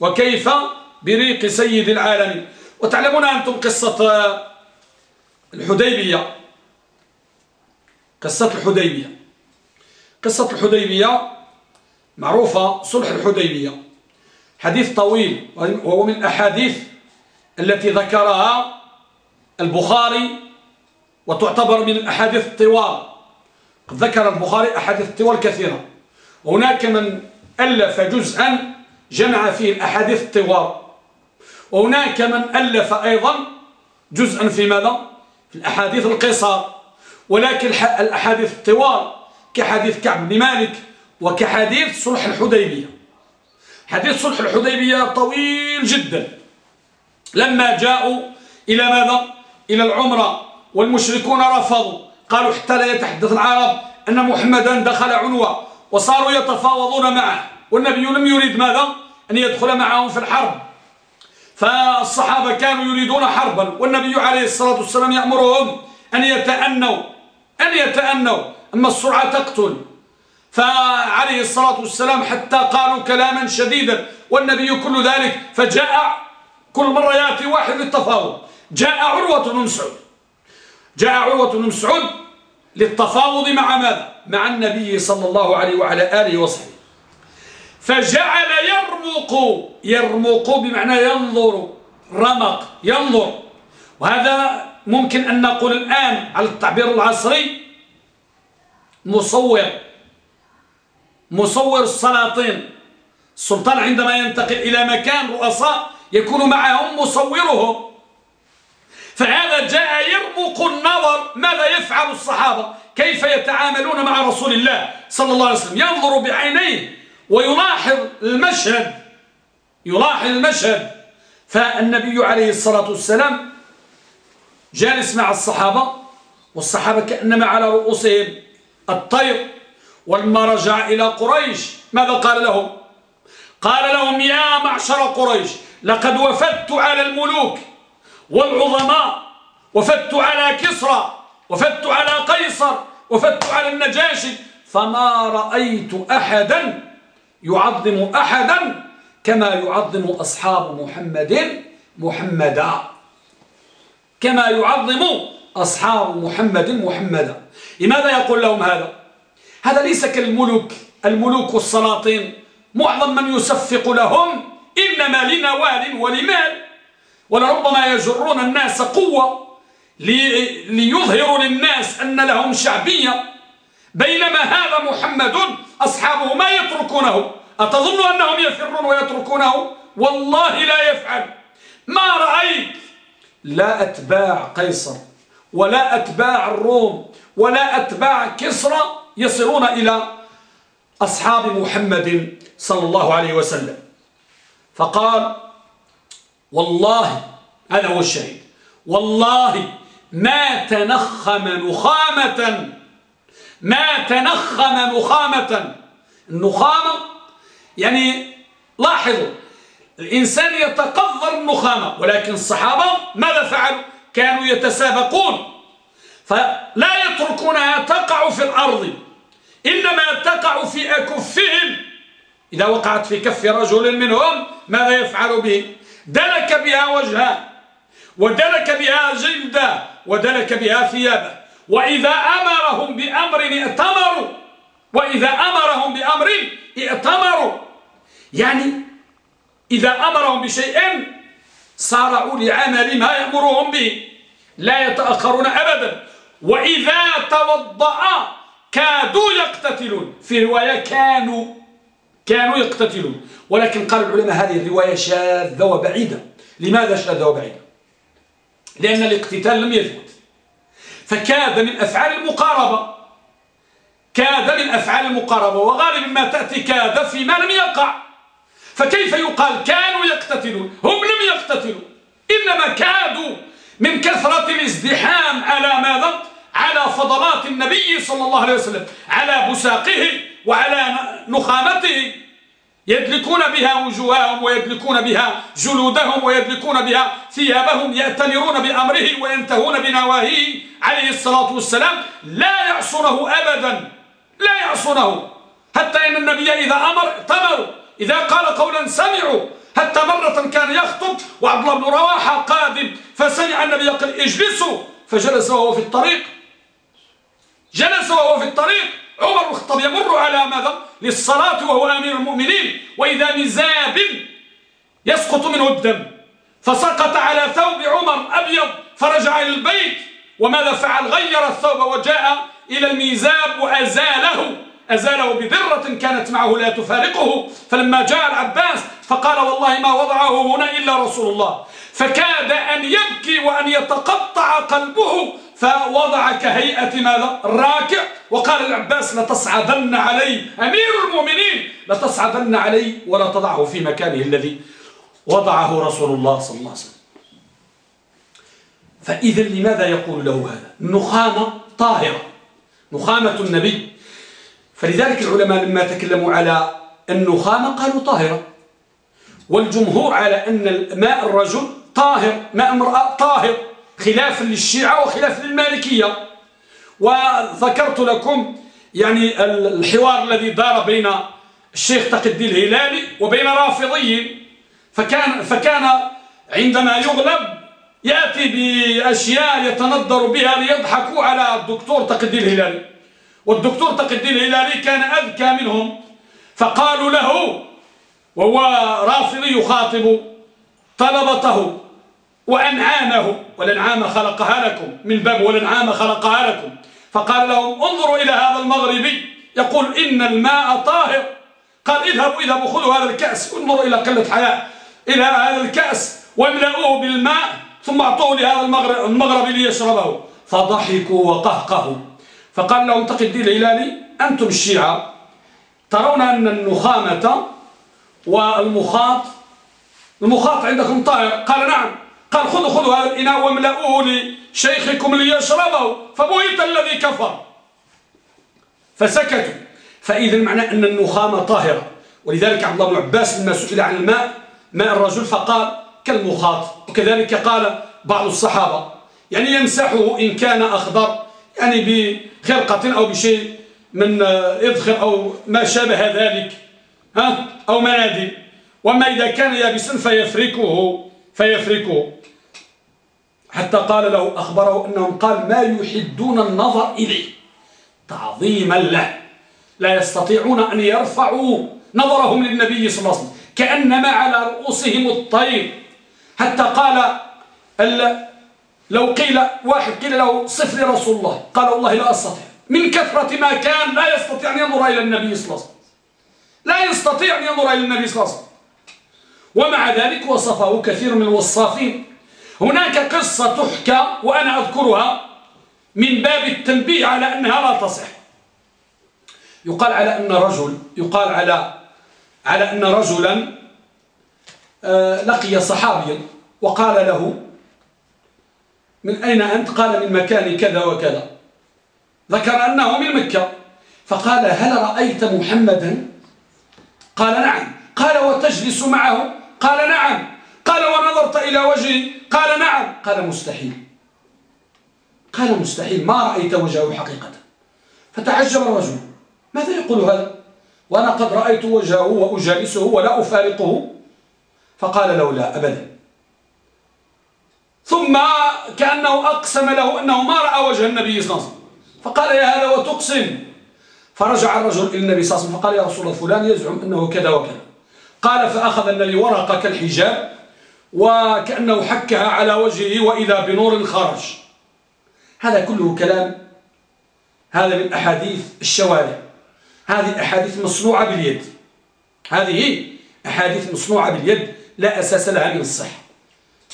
وكيف بريق سيد العالمين؟ وتعلمون أنتم قصة الحديبية. قصة الحديبية. قصة الحديبية معروفة صلح الحديبية. حديث طويل وهو من الأحاديث التي ذكرها البخاري وتعتبر من الأحاديث الطوال. ذكر البخاري أحاديث الطوال كثيرة. وهناك من ألف جزءا جمع فيه الأحاديث الطوال. وهناك من ألف أيضا جزءا في ماذا؟ في الأحاديث القصار. ولكن الأحاديث الطوال كحديث كعب بن مالك وكحديث صلح الحديبية. حديث صلح الحديبية طويل جدا. لما جاءوا إلى ماذا؟ إلى العمرة والمشركون رفضوا. قالوا حتى لا يتحدث العرب أن محمدا دخل عنوة وصاروا يتفاوضون معه. والنبي لم يريد ماذا؟ أن يدخل معهم في الحرب. فالصحابة كانوا يريدون حربا. والنبي عليه الصلاة والسلام يأمرهم أن يتأنوا أن يتأنوا. أما السرعة تقتل. فعليه الصلاة والسلام حتى قالوا كلاما شديدا. والنبي كل ذلك فجاء كل مرة يأتي واحد للتفاوض. جاء عروة بن مسعود. جاء عروة بن مسعود للتفاوض مع ماذا؟ مع النبي صلى الله عليه وعلى آله وصحبه. فجعل يرمق يرمق بمعنى ينظر رمق ينظر. وهذا ممكن أن نقول الآن على التعبير العصري مصور. مصور السلاطين. السلطان عندما ينتقل إلى مكان رؤساء يكون معهم مصورهم. فهذا جاء يرمق النظر ماذا يفعل الصحابة. كيف يتعاملون مع رسول الله صلى الله عليه وسلم. ينظر بعينيه ويلاحظ المشهد. يلاحظ المشهد. فالنبي عليه الصلاة والسلام جالس مع الصحابة والصحابة كأنما على رؤوسهم. الطير ولما رجع إلى قريش. ماذا قال لهم؟ قال لهم يا معشر قريش لقد وفدت على الملوك والعظماء وفدت على كسرى وفدت على قيصر وفدت على النجاشي فما رأيت أحدا يعظم أحدا كما يعظم أصحاب محمد محمدا. كما يعظم أصحاب محمد محمدا. لماذا يقول لهم هذا؟ هذا ليس كالملوك. الملوك والسلاطين معظم من يصفق لهم إنما لنوال ولمال. ولربما يجرون الناس قوة ليظهروا للناس أن لهم شعبية. بينما هذا محمد أصحابه ما يتركونه. أتظن أنهم يفرون ويتركونه؟ والله لا يفعل. ما رأيت لا أتباع قيصر ولا أتباع الروم ولا أتباع كسرى يصلون إلى أصحاب محمد صلى الله عليه وسلم. فقال والله هذا هو الشهيد والله ما تنخم نخامة ما تنخم نخامة. النخامة يعني لاحظوا الإنسان يتقذر النخامة ولكن الصحابة ماذا فعلوا؟ كانوا يتسابقون. فلا يتركونها تقع في الأرض إنما تقع في أكفهم. إذا وقعت في كف رجل منهم ماذا يفعل به؟ دلك بها وجهه ودلك بها جلده ودلك بها ثيابه. وإذا أمرهم بأمر ائتمروا. وإذا أمرهم بأمر ائتمروا. يعني إذا أمرهم بشيء صارعوا لعمل ما يأمرهم به. لا يتأخرون أبدا. وإذا توضأ كادوا يقتتلون. في رواية كانوا كانوا يقتتلون. ولكن قال العلماء هذه الرواية شاذة وبعيدة. لماذا شاذة وبعيدة؟ لأن الاقتتال لم يثبت. فكاد من أفعال المقاربة كاد من أفعال المقاربة وغالبا ما تأتي كاد فيما لم يقع. فكيف يقال كانوا يقتتلون؟ هم لم يقتتلوا. إنما كادوا من كثرة الازدحام على ماذا؟ على فضلات النبي صلى الله عليه وسلم على بساقه وعلى نخامته يدلكون بها وجوههم ويدلكون بها جلودهم ويدلكون بها ثيابهم يأتمرون بأمره وينتهون بنواهيه عليه الصلاة والسلام. لا يعصونه أبدا لا يعصونه. حتى إن النبي إذا أمر تمروا إذا قال قولا سمعوا. حتى مرة كان يخطب وعبد الله بن رواحة قادم فسمع النبي يقول اجلسوا. فجلس وهو في الطريق. جلس وهو في الطريق. عمر الخطاب يمر على ماذا؟ للصلاة وهو أمير المؤمنين وإذا مزاب يسقط منه الدم. فسقط على ثوب عمر أبيض فرجع إلى البيت. وماذا فعل؟ غير الثوب وجاء إلى الميزاب وأزاله. أزاله بذرة كانت معه لا تفارقه. فلما جاء العباس فقال والله ما وضعه هنا إلا رسول الله. فكاد أن يبكي وأن يتقطع قلبه فوضع كهيئة ماذا الراكع وقال العباس لتصعدن علي. أمير المؤمنين لتصعدن علي ولا تضعه في مكانه الذي وضعه رسول الله صلى الله عليه وسلم. فإذا لماذا يقول له هذا؟ النخامة طاهرة نخامة النبي. فلذلك العلماء لما تكلموا على النخامة قالوا طاهرة. والجمهور على أن ماء الرجل طاهر ماء امرأة طاهر. خلافا للشيعة وخلافا للمالكية. وذكرت لكم يعني الحوار الذي دار بين الشيخ تقي الدين الهلالي وبين رافضي. فكان, فكان عندما يغلب يأتي بأشياء يتنظر بها ليضحكوا على الدكتور تقي الدين الهلالي. والدكتور تقي الدين الهلالي كان أذكى منهم. فقالوا له وهو رافضي يخاطب طلبته. وأنعامه والأنعام خلقها لكم من باب والأنعام خلقها لكم. فقال لهم انظروا إلى هذا المغربي يقول إن الماء طاهر. قال اذهبوا اذهبوا خذوا هذا الكأس انظروا إلى قلة حياة. إلى هذا الكأس واملأوه بالماء ثم أعطوه لهذا المغربي ليشربه. فضحكوا وقهقهوا. فقال لهم تقي الدين الهلالي أنتم الشيعة ترون أن النخامة والمخاط المخاط عندكم طاهر؟ قال نعم. قال خذوا خذوا هذا الإناء واملأوه لشيخكم ليشربه. فبهت الذي كفر. فسكتوا. فإذا معنى أن النخامة طاهرة. ولذلك عبد الله بن عباس لما سئل عن الماء ماء الرجل فقال كالمخاط. وكذلك قال بعض الصحابة. يعني يمسحه إن كان أخضر يعني بخرقة أو بشيء من إذخر أو ما شابه ذلك. ها؟ أو منادل وما إذا كان يابسا فيفركه فيفركه. حتى قال له أخبره أنهم قال ما يحدون النظر إليه تعظيما له. لا يستطيعون أن يرفعوا نظرهم للنبي صلى الله عليه وسلم كأنما على رؤوسهم الطير. حتى قال لو قيل واحد قيل له صف لي رسول الله. قال والله لا أستطيع. من كثرة ما كان لا يستطيع أن ينظر إلى النبي صلى الله عليه وسلم. لا يستطيع أن ينظر إلى النبي صلى الله عليه وسلم. ومع ذلك وصفه كثير من الوصافين. هناك قصة تحكى وأنا أذكرها من باب التنبيه على أنها لا تصح. يقال على أن رجل يقال على على أن رجلا آه، لقي صحابيا وقال له من أين أنت؟ قال من مكان كذا وكذا. ذكر أنه من مكة. فقال هل رأيت محمدا؟ قال نعم. قال وتجلس معه؟ قال نعم. قال ونظرت إلى وجهي. قال نعم. قال مستحيل. قال مستحيل. ما رأيت وجهه حقيقة. فتعجب الرجل. ماذا يقول هذا؟ وأنا قد رأيت وجهه وأجالسه ولا أفارقه. فقال له لا أبدا. ثم كأنه أقسم له أنه ما رأى وجه النبي صلى الله عليه وسلم. فقال يا هذا وتقسم. فرجع الرجل إلى النبي صلى الله عليه وسلم فقال يا رسول الله فلان يزعم أنه كذا وكذا. قال فأخذ النبي ورقة كالحجاب وكأنه حكها على وجهه وإذا بنور خرج هذا كله كلام. هذا من أحاديث الشوارع. هذه أحاديث مصنوعة باليد. هذه أحاديث مصنوعة باليد. لا أساس لها من الصحة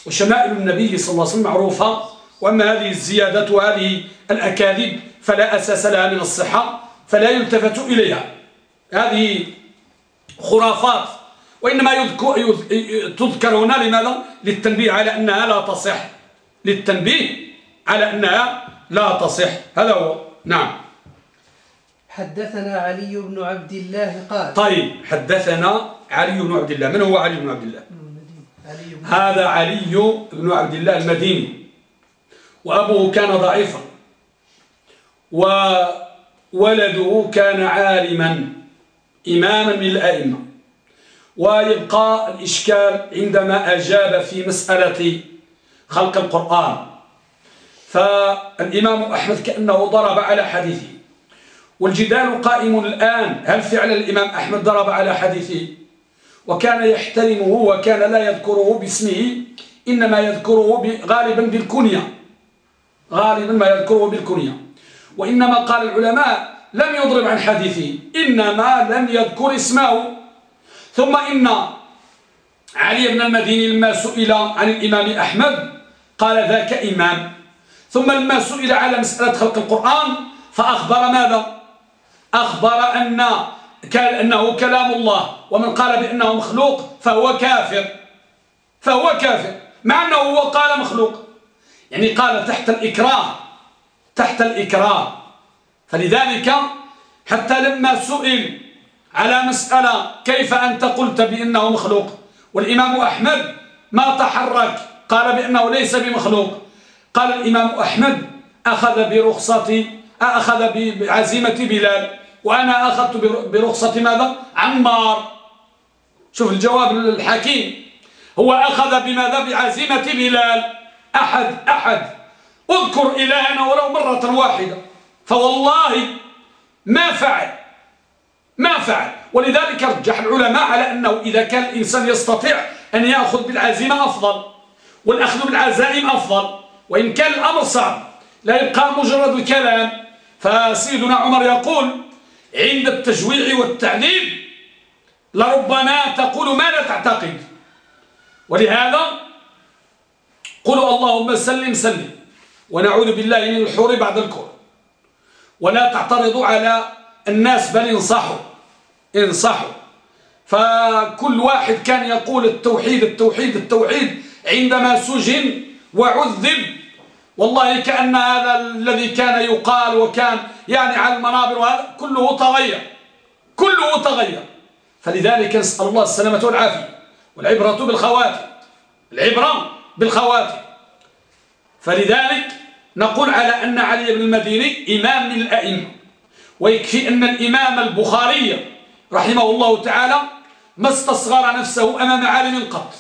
وشمائل النبي صلى الله عليه وسلم معروفة. وأما هذه الزيادات وهذه الأكاذيب فلا أساس لها من الصحة. فلا يلتفت إليها. هذه خرافات. وإنما تذكر هنا لماذا؟ للتنبيه على أنها لا تصح. للتنبيه على أنها لا تصح. هذا هو. نعم. حدثنا علي بن عبد الله قال طيب حدثنا علي بن عبد الله. من هو علي بن عبد الله؟ هذا علي بن عبد الله المديني. وأبوه كان ضعيفا. وولده كان عالما. إماما من الأئمة. ويبقى الإشكال عندما أجاب في مسألة خلق القرآن. فالإمام أحمد كأنه ضرب على حديثه. والجدال قائم الآن هل فعلا الإمام أحمد ضرب على حديثه؟ وكان يحترمه وكان لا يذكره باسمه إنما يذكره غالبا بالكنية. غالبا ما يذكره بالكنية. وإنما قال العلماء لم يضرب عن حديثه إنما لم يذكر اسمه. ثم إن علي بن المديني لما سئل عن الإمام أحمد قال ذاك إمام. ثم لما سئل على مسألة خلق القرآن فأخبر ماذا؟ أخبر أن أنه كلام الله ومن قال بأنه مخلوق فهو كافر. فهو كافر مع أنه هو قال مخلوق. يعني قال تحت الإكراه تحت الإكراه. فلذلك حتى لما سئل على مسألة كيف أنت قلت بأنه مخلوق؟ والإمام أحمد ما تحرك قال بأنه ليس بمخلوق. قال الإمام أحمد أخذ برخصة أخذ بعزيمة بلال وأنا أخذت برخصة ماذا؟ عمار. شوف الجواب الحكيم. هو أخذ بماذا؟ بعزيمة بلال. أحد أحد. اذكر إلهنا ولو مرة واحدة. فوالله ما فعل. ما فعل. ولذلك رجح العلماء على أنه إذا كان الإنسان يستطيع أن يأخذ بالعزيمة أفضل والأخذ بالعزائم أفضل. وإن كان الأمر صعب لا يبقى مجرد الكلام فسيدنا عمر يقول عند التجويع والتعليم لربما تقول ما لا تعتقد. ولهذا قلوا اللهم سلم سلم. ونعوذ بالله من الحور بعد الكور. ولا تعترضوا على الناس بل انصحوا. انصحوا. فكل واحد كان يقول التوحيد التوحيد التوحيد عندما سجن وعذب. والله كأن هذا الذي كان يقال وكان يعني على المنابر وهذا كله تغير كله تغير. فلذلك نسأل الله السلامة والعافية والعبرة بالخواتم العبرة بالخواتم. فلذلك نقول على أن علي بن المديني إمام من الأئمة ويكفي أن الإمام البخاري رحمه الله تعالى ما استصغر نفسه أمام عالم قط.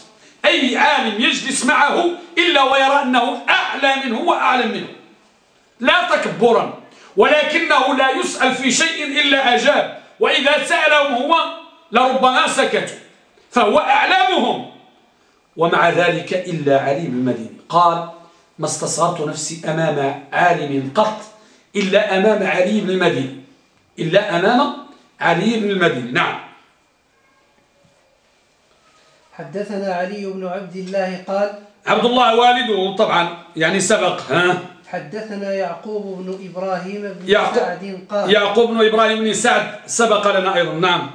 أي عالم يجلس معه إلا ويرى أنه أعلى منه وأعلم منه. لا تكبرا ولكنه لا يسأل في شيء إلا أجاب. وإذا سألهم هو لربما سكتوا. فهو أعلامهم ومع ذلك إلا علي بن قال ما استصغرت نفسي أمام عالم قط إلا أمام علي بن إلا أمام علي بن المديني نعم. حدثنا علي بن عبد الله قال عبد الله والده طبعا يعني سبق ها؟ حدثنا يعقوب بن إبراهيم بن يعقوب سعد قال يعقوب بن إبراهيم بن سعد سبق لنا أيضا نعم.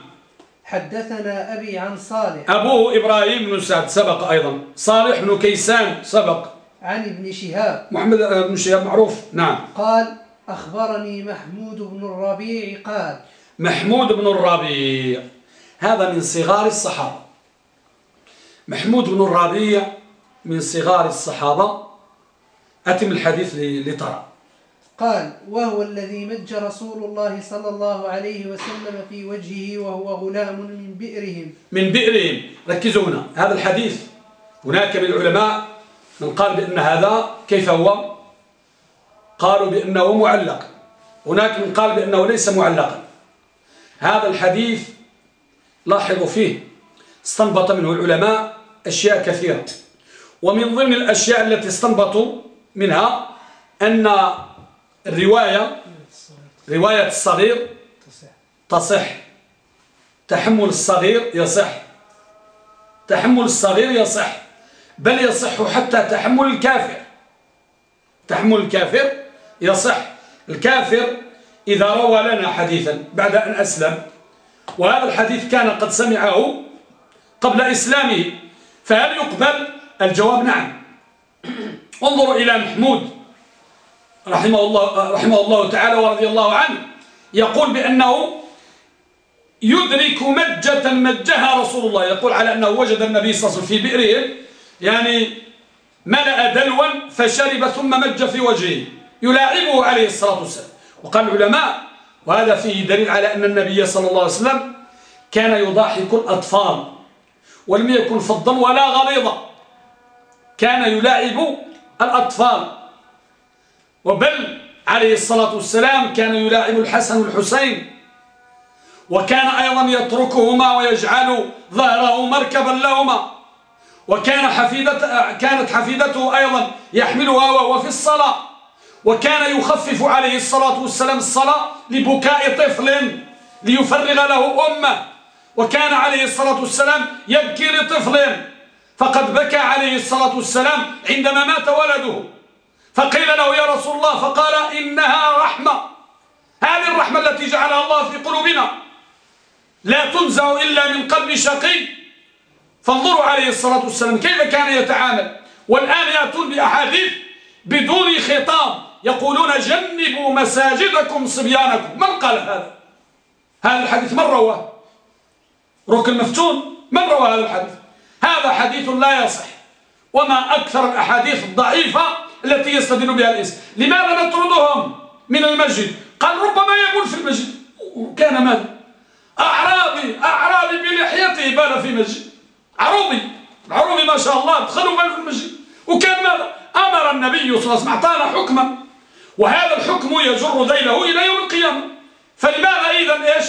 حدثنا أبي عن صالح أبوه إبراهيم بن سعد سبق أيضا صالح بن كيسان سبق. عن ابن شهاب محمد بن شهاب معروف نعم. قال أخبرني محمود بن الربيع قال محمود بن الربيع. هذا من صغار الصحابة. محمود بن الربيع من صغار الصحابة. أتم الحديث لترى. قال وهو الذي مج رسول الله صلى الله عليه وسلم في وجهه وهو غلام من بئرهم. من بئرهم. ركزوا هنا. هذا الحديث هناك من العلماء من قال بأن هذا كيف هو؟ قالوا بأنه معلق. هناك من قال بأنه ليس معلقا. هذا الحديث لاحظوا فيه استنبط منه العلماء أشياء كثيرة. ومن ضمن الأشياء التي استنبطوا منها أن الرواية رواية الصغير تصح. تحمل الصغير يصح. تحمل الصغير يصح. بل يصح حتى تحمل الكافر. تحمل الكافر يصح. الكافر إذا روى لنا حديثا بعد أن أسلم وهذا الحديث كان قد سمعه قبل إسلامه فهل يقبل؟ الجواب نعم. انظروا إلى محمود رحمه الله, رحمه الله تعالى ورضي الله عنه يقول بأنه يدرك مجة مجها رسول الله يقول على أنه وجد النبي صلى الله عليه وسلم في بئره يعني ملأ دلوا فشرب ثم مج في وجهه يلاعبه عليه الصلاة والسلام. وقال العلماء وهذا فيه دليل على أن النبي صلى الله عليه وسلم كان يضاحك الأطفال ولم يكن فضا ولا غليظا كان يلاعب الأطفال. وبل عليه الصلاة والسلام كان يلاعب الحسن والحسين وكان أيضا يتركهما ويجعل ظهره مركبا لهما. وكان حفيدة كانت حفيدته أيضا يحملها وهو في الصلاة. وكان يخفف عليه الصلاة والسلام الصلاة لبكاء طفل ليفرغ له أمه. وكان عليه الصلاة والسلام يبكي لطفل. فقد بكى عليه الصلاة والسلام عندما مات ولده. فقيل له يا رسول الله فقال إنها رحمة. هذه الرحمة التي جعلها الله في قلوبنا. لا تنزع إلا من قلب شقي. فانظروا عليه الصلاة والسلام كيف كان يتعامل. والآن يأتون بأحاديث بدون خطاب. يقولون جنبوا مساجدكم صبيانكم. من قال هذا؟ هذا الحديث من رواه؟ ركن مفتون. من روى هذا الحديث؟ هذا حديث لا يصح. وما أكثر الأحاديث الضعيفة التي يستدل بها الإسم لماذا نطردهم من المسجد؟ قال ربما يقول في المسجد. كان ماذا؟ أعرابي أعرابي بلحيته بال في مسجد. عروبي. العروبي ما شاء الله دخلوا بال في المسجد. وكان ماذا؟ أمر النبي صلى الله عليه وسلم أعطانا حكما. وهذا الحكم يجر ذيله إلى يوم القيامة. فلماذا إذا إيش؟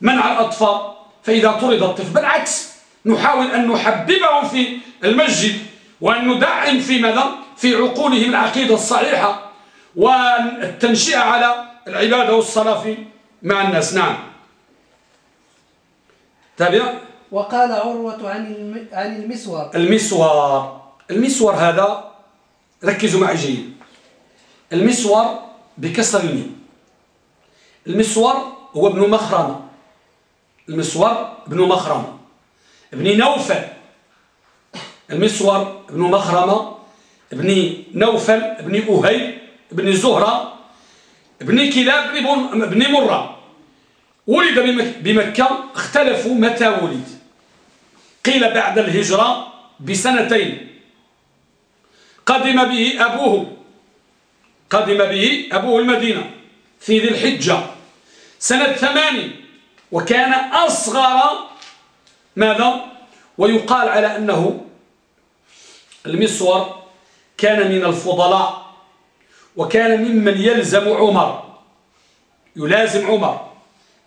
منع الأطفال. فإذا طرد الطفل بالعكس نحاول أن نحببهم في المسجد وأن ندعم في ماذا؟ في عقولهم العقيدة الصحيحة والتنشئة على العبادة والصلاة في مع الناس. نعم. تابع؟ وقال عروة عن عن المسور. المسور. المسور هذا ركزوا معي جيد. المسور بكسر الميم المسور هو ابن مخرمة المسور بن مخرمة ابن نوفل. المسور بن مخرمة بن نوفل بن أهيب بن زهرة بن كلاب بن, بن مرة. ولد بمكة اختلفوا متى ولد. قيل بعد الهجرة بسنتين. قدم به أبوه قدم به أبوه المدينة في ذي الحجة سنة ثمان وكان أصغر ماذا؟ ويقال على أنه المسور كان من الفضلاء وكان ممن يلزم عمر يلازم عمر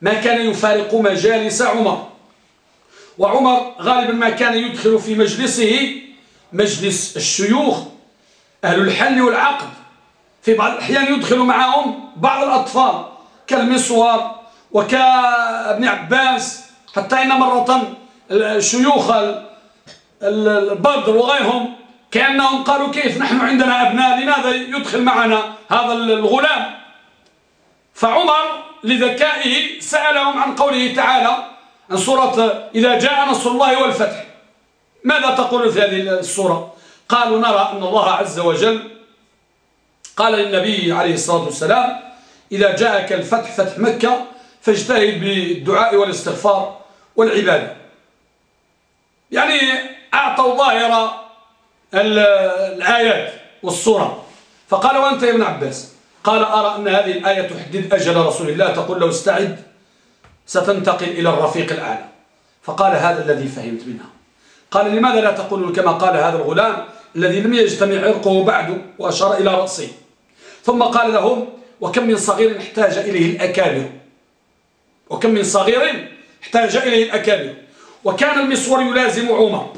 ما كان يفارق مجالس عمر وعمر غالبا ما كان يدخل في مجلسه مجلس الشيوخ أهل الحل والعقد. في بعض الأحيان يدخل معهم بعض الأطفال كالمسور وكابن عباس حتى إن مرة الشيوخ البدر وغيرهم كأنهم قالوا كيف نحن عندنا أبناء لماذا يدخل معنا هذا الغلام؟ فعمر لذكائه سألهم عن قوله تعالى عن سورة إذا جاء نصر الله والفتح. ماذا تقول في هذه السورة؟ قالوا نرى أن الله عز وجل قال للنبي عليه الصلاة والسلام إذا جاءك الفتح فتح مكة فاجتهد بالدعاء والاستغفار والعبادة. يعني أعطوا ظاهر الآيات والصورة. فقال وأنت يا ابن عباس؟ قال أرى أن هذه الآية تحدد أجل رسول الله. تقول له استعد ستنتقل إلى الرفيق الأعلى. فقال هذا الذي فهمت منها. قال لماذا لا تقول كما قال هذا الغلام الذي لم يجتمع عرقه بعد وأشار إلى رأسه؟ ثم قال لهم وكم من صغير احتاج إليه الأكابر؟ وكم من صغير احتاج إليه الأكابر؟ وكان المسور يلازم عمر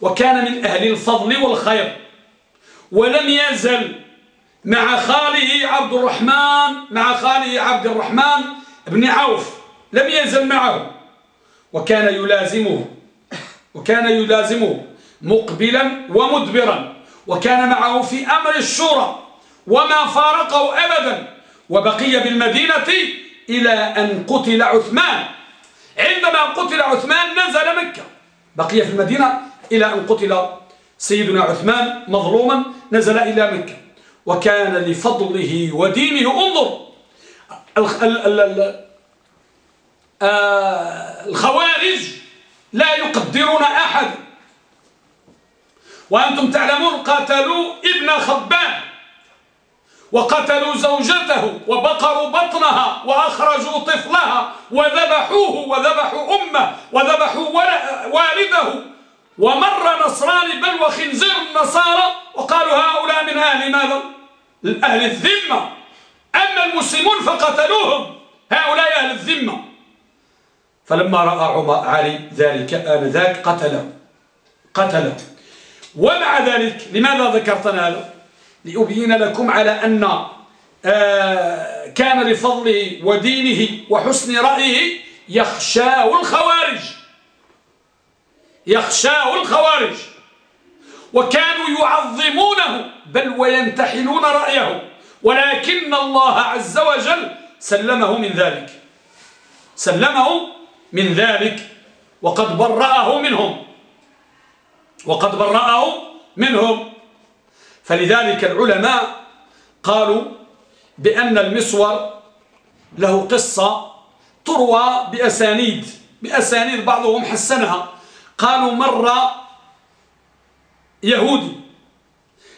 وكان من أهل الفضل والخير ولم يزل مع خاله عبد الرحمن مع خاله عبد الرحمن بن عوف لم يزل معه وكان يلازمه وكان يلازمه مقبلا ومدبرا وكان معه في أمر الشورى وما فارقه أبدا. وبقي بالمدينة إلى أن قتل عثمان. عندما قتل عثمان نزل مكة. بقي في المدينة إلى أن قتل سيدنا عثمان مظلوما. نزل إلى مكة. وكان لفضله ودينه. انظر. آه، الخوارج لا يقدرون أحد. وأنتم تعلمون قتلوا ابن خبان وقتلوا زوجته وبقروا بطنها وأخرجوا طفلها وذبحوه وذبحوا أمه وذبحوا والده. ومر نصران بل وخنزير النصارى وقالوا هؤلاء من أهل ماذا؟ أهل الذمة. أما المسلمون فقتلوهم. هؤلاء أهل الذمة. فلما رأى عمر علي ذلك آنذاك قتله. قتله. ومع ذلك لماذا ذكرتنا هذا؟ لأبين لكم على أن آه، كان لفضله ودينه وحسن رأيه يخشاه الخوارج. يخشاه الخوارج. وكانوا يعظمونه بل وينتحلون رأيه. ولكن الله عز وجل سلمه من ذلك. سلمه من ذلك. وقد برأه منهم. وقد برأه منهم. فلذلك العلماء قالوا بأن المسور له قصة تروى بأسانيد بأسانيد بعضهم حسنها. قالوا مر يهودي.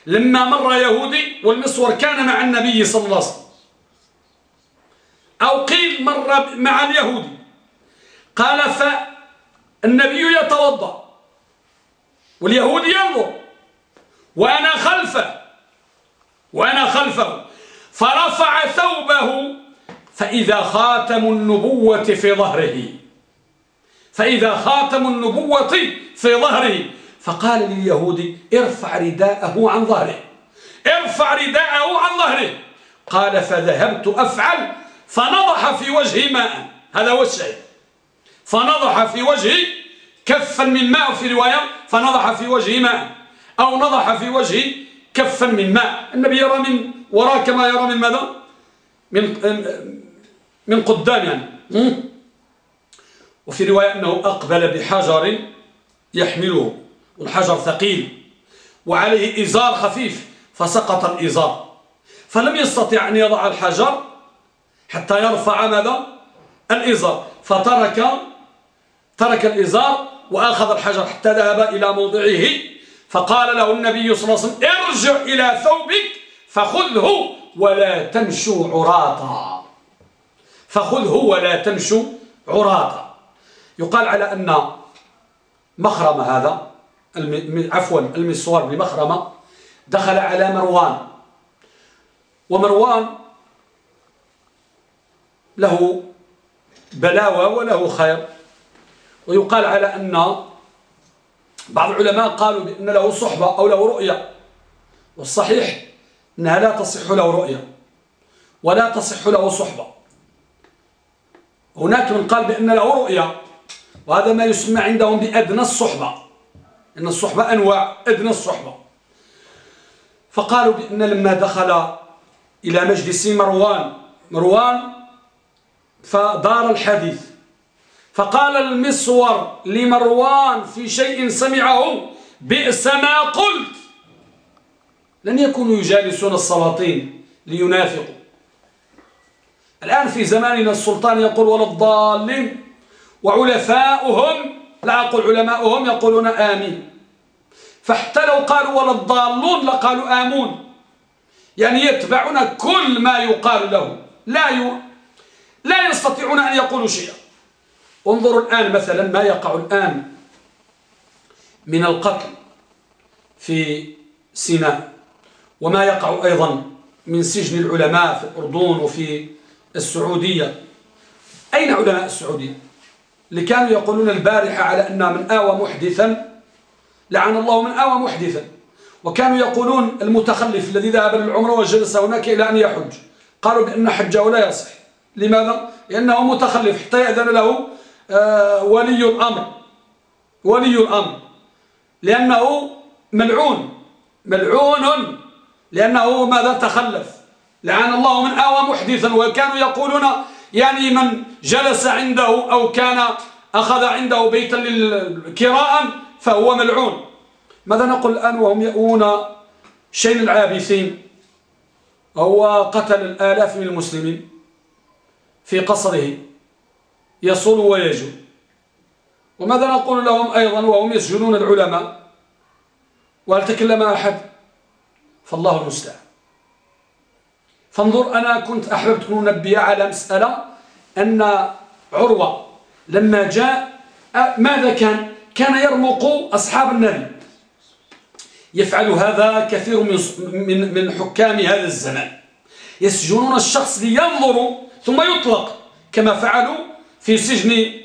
لما مر يهودي والمسور كان مع النبي صلى الله عليه وسلم. أو قيل مر مع اليهودي. قال فالنبي يتوضأ واليهودي ينظر. وأنا خلفه وأنا خلفه. فرفع ثوبه فإذا خاتم النبوة في ظهره. فإذا خاتم النبوة في ظهره. فقال لليهودي ارفع رداءه عن ظهره. ارفع رداءه عن ظهره. قال فذهبت أفعل فنضح في وجهي ماء. هذا هو الشيء. فنضح في وجهي كفا من ماء في رواية فنضح في وجهي ماء. أو نضح في وجهه كفا من ماء. النبي يرى من وراء كما يرى من ماذا؟ من من قدام يعني. وفي رواية أنه أقبل بحجر يحمله والحجر ثقيل وعليه إزار خفيف فسقط الإزار. فلم يستطع أن يضع الحجر حتى يرفع ماذا؟ الإزار. فترك ترك الإزار وأخذ الحجر حتى ذهب إلى موضعه فقال له النبي صلى الله عليه وسلم ارجع إلى ثوبك فخذه ولا تمشوا عراتا فخذه ولا تمشوا عراتا يقال على أن مخرم هذا عفوا المسوار بمخرمة دخل على مروان. ومروان له بلاوة وله خير. ويقال على أن بعض العلماء قالوا بأن له صحبة أو له رؤية والصحيح أنها لا تصح له رؤية ولا تصح له صحبة. هناك من قال بأن له رؤية وهذا ما يسمى عندهم بأدنى الصحبة إن الصحبة أنواع أدنى الصحبة. فقالوا بأن لما دخل إلى مجلس مروان مروان فدار الحديث. فقال المصور لمروان في شيء سمعه بئس ما قلت. لن يكونوا يجالسون السلاطين لينافقوا. الآن في زماننا السلطان يقول ولا الضالين وعلفاؤهم. لا أقول علماؤهم يقولون آمين. فحتى لو قالوا ولا الضالون. لقالوا آمون. يعني يتبعون كل ما يقال له لا ي... لا يستطيعون أن يقولوا شيئا. انظروا الآن مثلا ما يقع الآن من القتل في سيناء وما يقع أيضا من سجن العلماء في الأردن وفي السعودية. أين علماء السعودية؟ اللي كانوا يقولون البارحة على أن من آوى محدثا لعن الله من آوى محدثا. وكانوا يقولون المتخلف الذي ذهب للعمرة وجلس هناك إلى أن يحج قالوا بأن حجه لا يصح. لماذا؟ لأنه متخلف حتى يأذن له ولي الأمر. ولي الأمر. لأنه ملعون. ملعون. لأنه ماذا تخلف. لعن الله من آوى محدثا وكانوا يقولون يعني من جلس عنده أو كان أخذ عنده بيتا كراء فهو ملعون. ماذا نقول الآن وهم يأوون شين العابثين؟ هو قتل الآلاف من المسلمين في قصره. يصول ويجو. وماذا نقول لهم أيضا وهم يسجنون العلماء؟ وهل تكلم أحد؟ فالله المستعان. فانظر أنا كنت أحببت أن أنبه على مسألة أن عروة لما جاء ماذا كان؟ كان يرمق أصحاب النبي. يفعل هذا كثير من من من حكام هذا الزمان. يسجنون الشخص لينظروا ثم يطلق كما فعلوا في سجن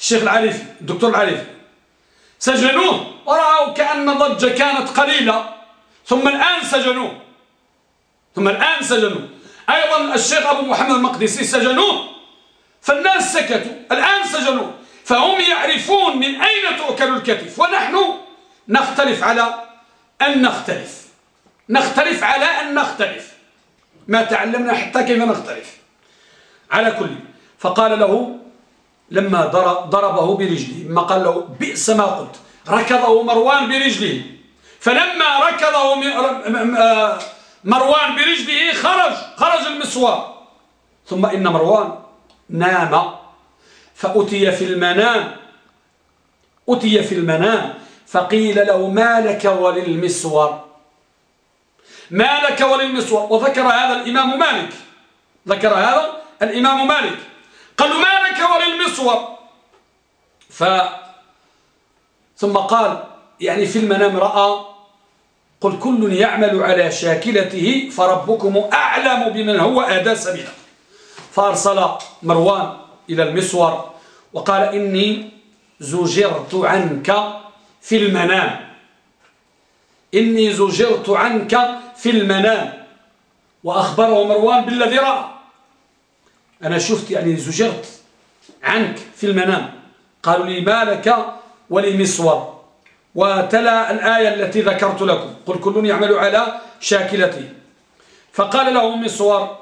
الشيخ العريفي الدكتور العريفي سجنوه. ورأوا كأن ضجة كانت قليلة. ثم الآن سجنوه. ثم الآن سجنوه. أيضا الشيخ أبو محمد المقدسي سجنوه. فالناس سكتوا. الآن سجنوه. فهم يعرفون من أين تؤكل الكتف. ونحن نختلف على أن نختلف. نختلف على أن نختلف. ما تعلمنا حتى كيف نختلف. على كل. فقال له لما ضربه برجله ما قال له بئس ما قلت ركضه مروان برجله. فلما ركضه مروان برجله خرج خرج المسوار ثم إن مروان نام. فأتي في المنام. أتي في المنام. فقيل له ما لك وللمسور؟ ما لك وللمسور؟ وذكر هذا الإمام مالك. ذكر هذا الإمام مالك. قالوا ما لك وللمسور. ف ثم قال يعني في المنام رأى قل كل يعمل على شاكلته فربكم أعلم بمن هو أهدى سبيلا. فأرسل مروان إلى المسور وقال إني زجرت عنك في المنام. إني زجرت عنك في المنام. وأخبره مروان بالذي رأى. أنا شفت يعني زجرت عنك في المنام. قالوا لي ما لك ولمسور وتلا الآية التي ذكرت لكم. قل كل يعمل على شاكلته. فقال له مسور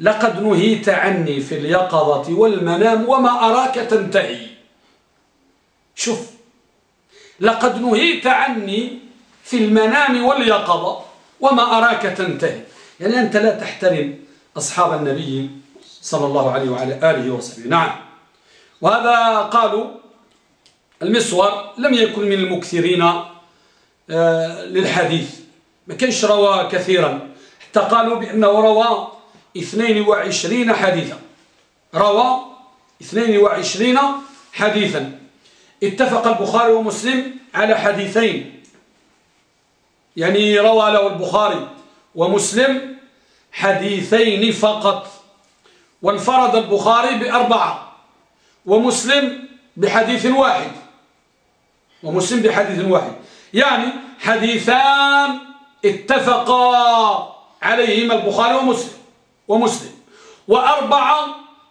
لقد نهيت عني في اليقظة والمنام وما أراك تنتهي. شوف لقد نهيت عني في المنام واليقظة وما أراك تنتهي. يعني أنت لا تحترم أصحاب النبي. صلى الله عليه وعلى آله وصحبه. نعم. وهذا قالوا المسور لم يكن من المكثرين آه، للحديث. ما كانش روى كثيرا. حتى قالوا بأنه روى 22 حديثا. روى 22 حديثا. اتفق البخاري ومسلم على حديثين. يعني روى له البخاري ومسلم حديثين فقط. وانفرد البخاري بأربعة ومسلم بحديث واحد. ومسلم بحديث واحد. يعني حديثان اتفقا عليهما البخاري ومسلم ومسلم. وأربعة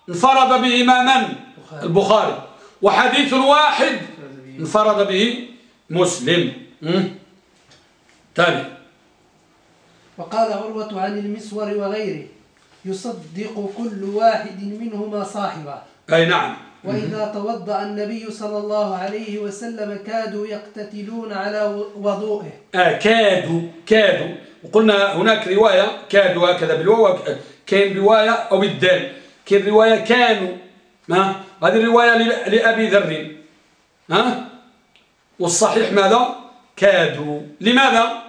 انفرد بهما من البخاري. وحديث واحد انفرد به مسلم. تالي وقال عروة عن المسور وغيره. يصدق كل واحد منهما صاحبه. أي نعم. وإذا توضأ النبي صلى الله عليه وسلم كادوا يقتتلون على وضوئه. آه كادوا كادوا. وقلنا هناك رواية كادوا هكذا بالواو كان رواية أو بالدال. كان رواية كانوا ها؟ هذه الرواية لأبي ذر. ها؟ والصحيح ماذا؟ كادوا. لماذا؟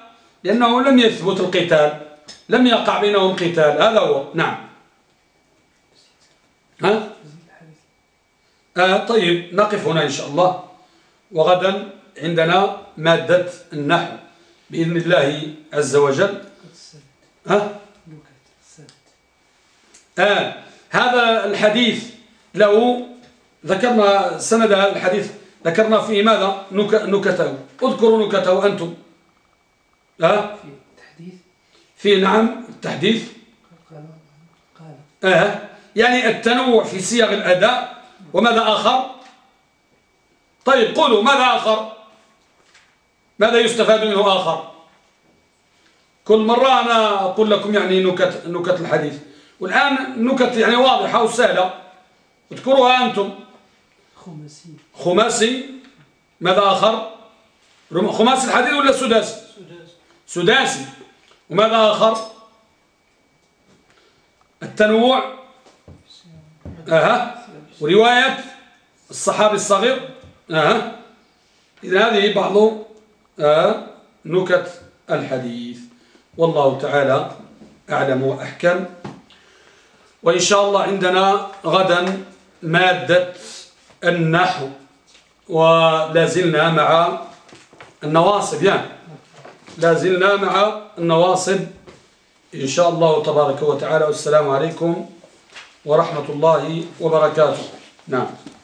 لأنه لم يثبت القتال. لم يقع بينهم قتال. هذا هو. نعم. ها؟ آه طيب نقف هنا إن شاء الله. وغدا عندنا مادة النحو بإذن الله عز وجل. ها؟ آه هذا الحديث له ذكرنا سند الحديث. ذكرنا فيه ماذا؟ نكته. اذكروا نكته أنتم. ها؟ في نعم التحديث. قال قال آه يعني التنوع في صيغ الأداء وماذا آخر؟ طيب قولوا ماذا آخر؟ ماذا يستفاد منه آخر؟ كل مرة أنا أقول لكم يعني نكت, نكت الحديث. والآن نكت يعني واضحة وسهلة. اذكروها أنتم. خماسي. خماسي. ماذا آخر؟ خماسي الحديث ولا سداسي. سداسي. وماذا آخر؟ التنوع. أها. ورواية الصحابي الصغير. أها. إذا هذه بعض أه نكت الحديث. والله تعالى أعلم وأحكم. وإن شاء الله عندنا غدا مادة النحو. ولازلنا مع النواصب. يعني لازلنا مع النواصب. إن شاء الله تبارك وتعالى. والسلام عليكم ورحمة الله وبركاته. نعم.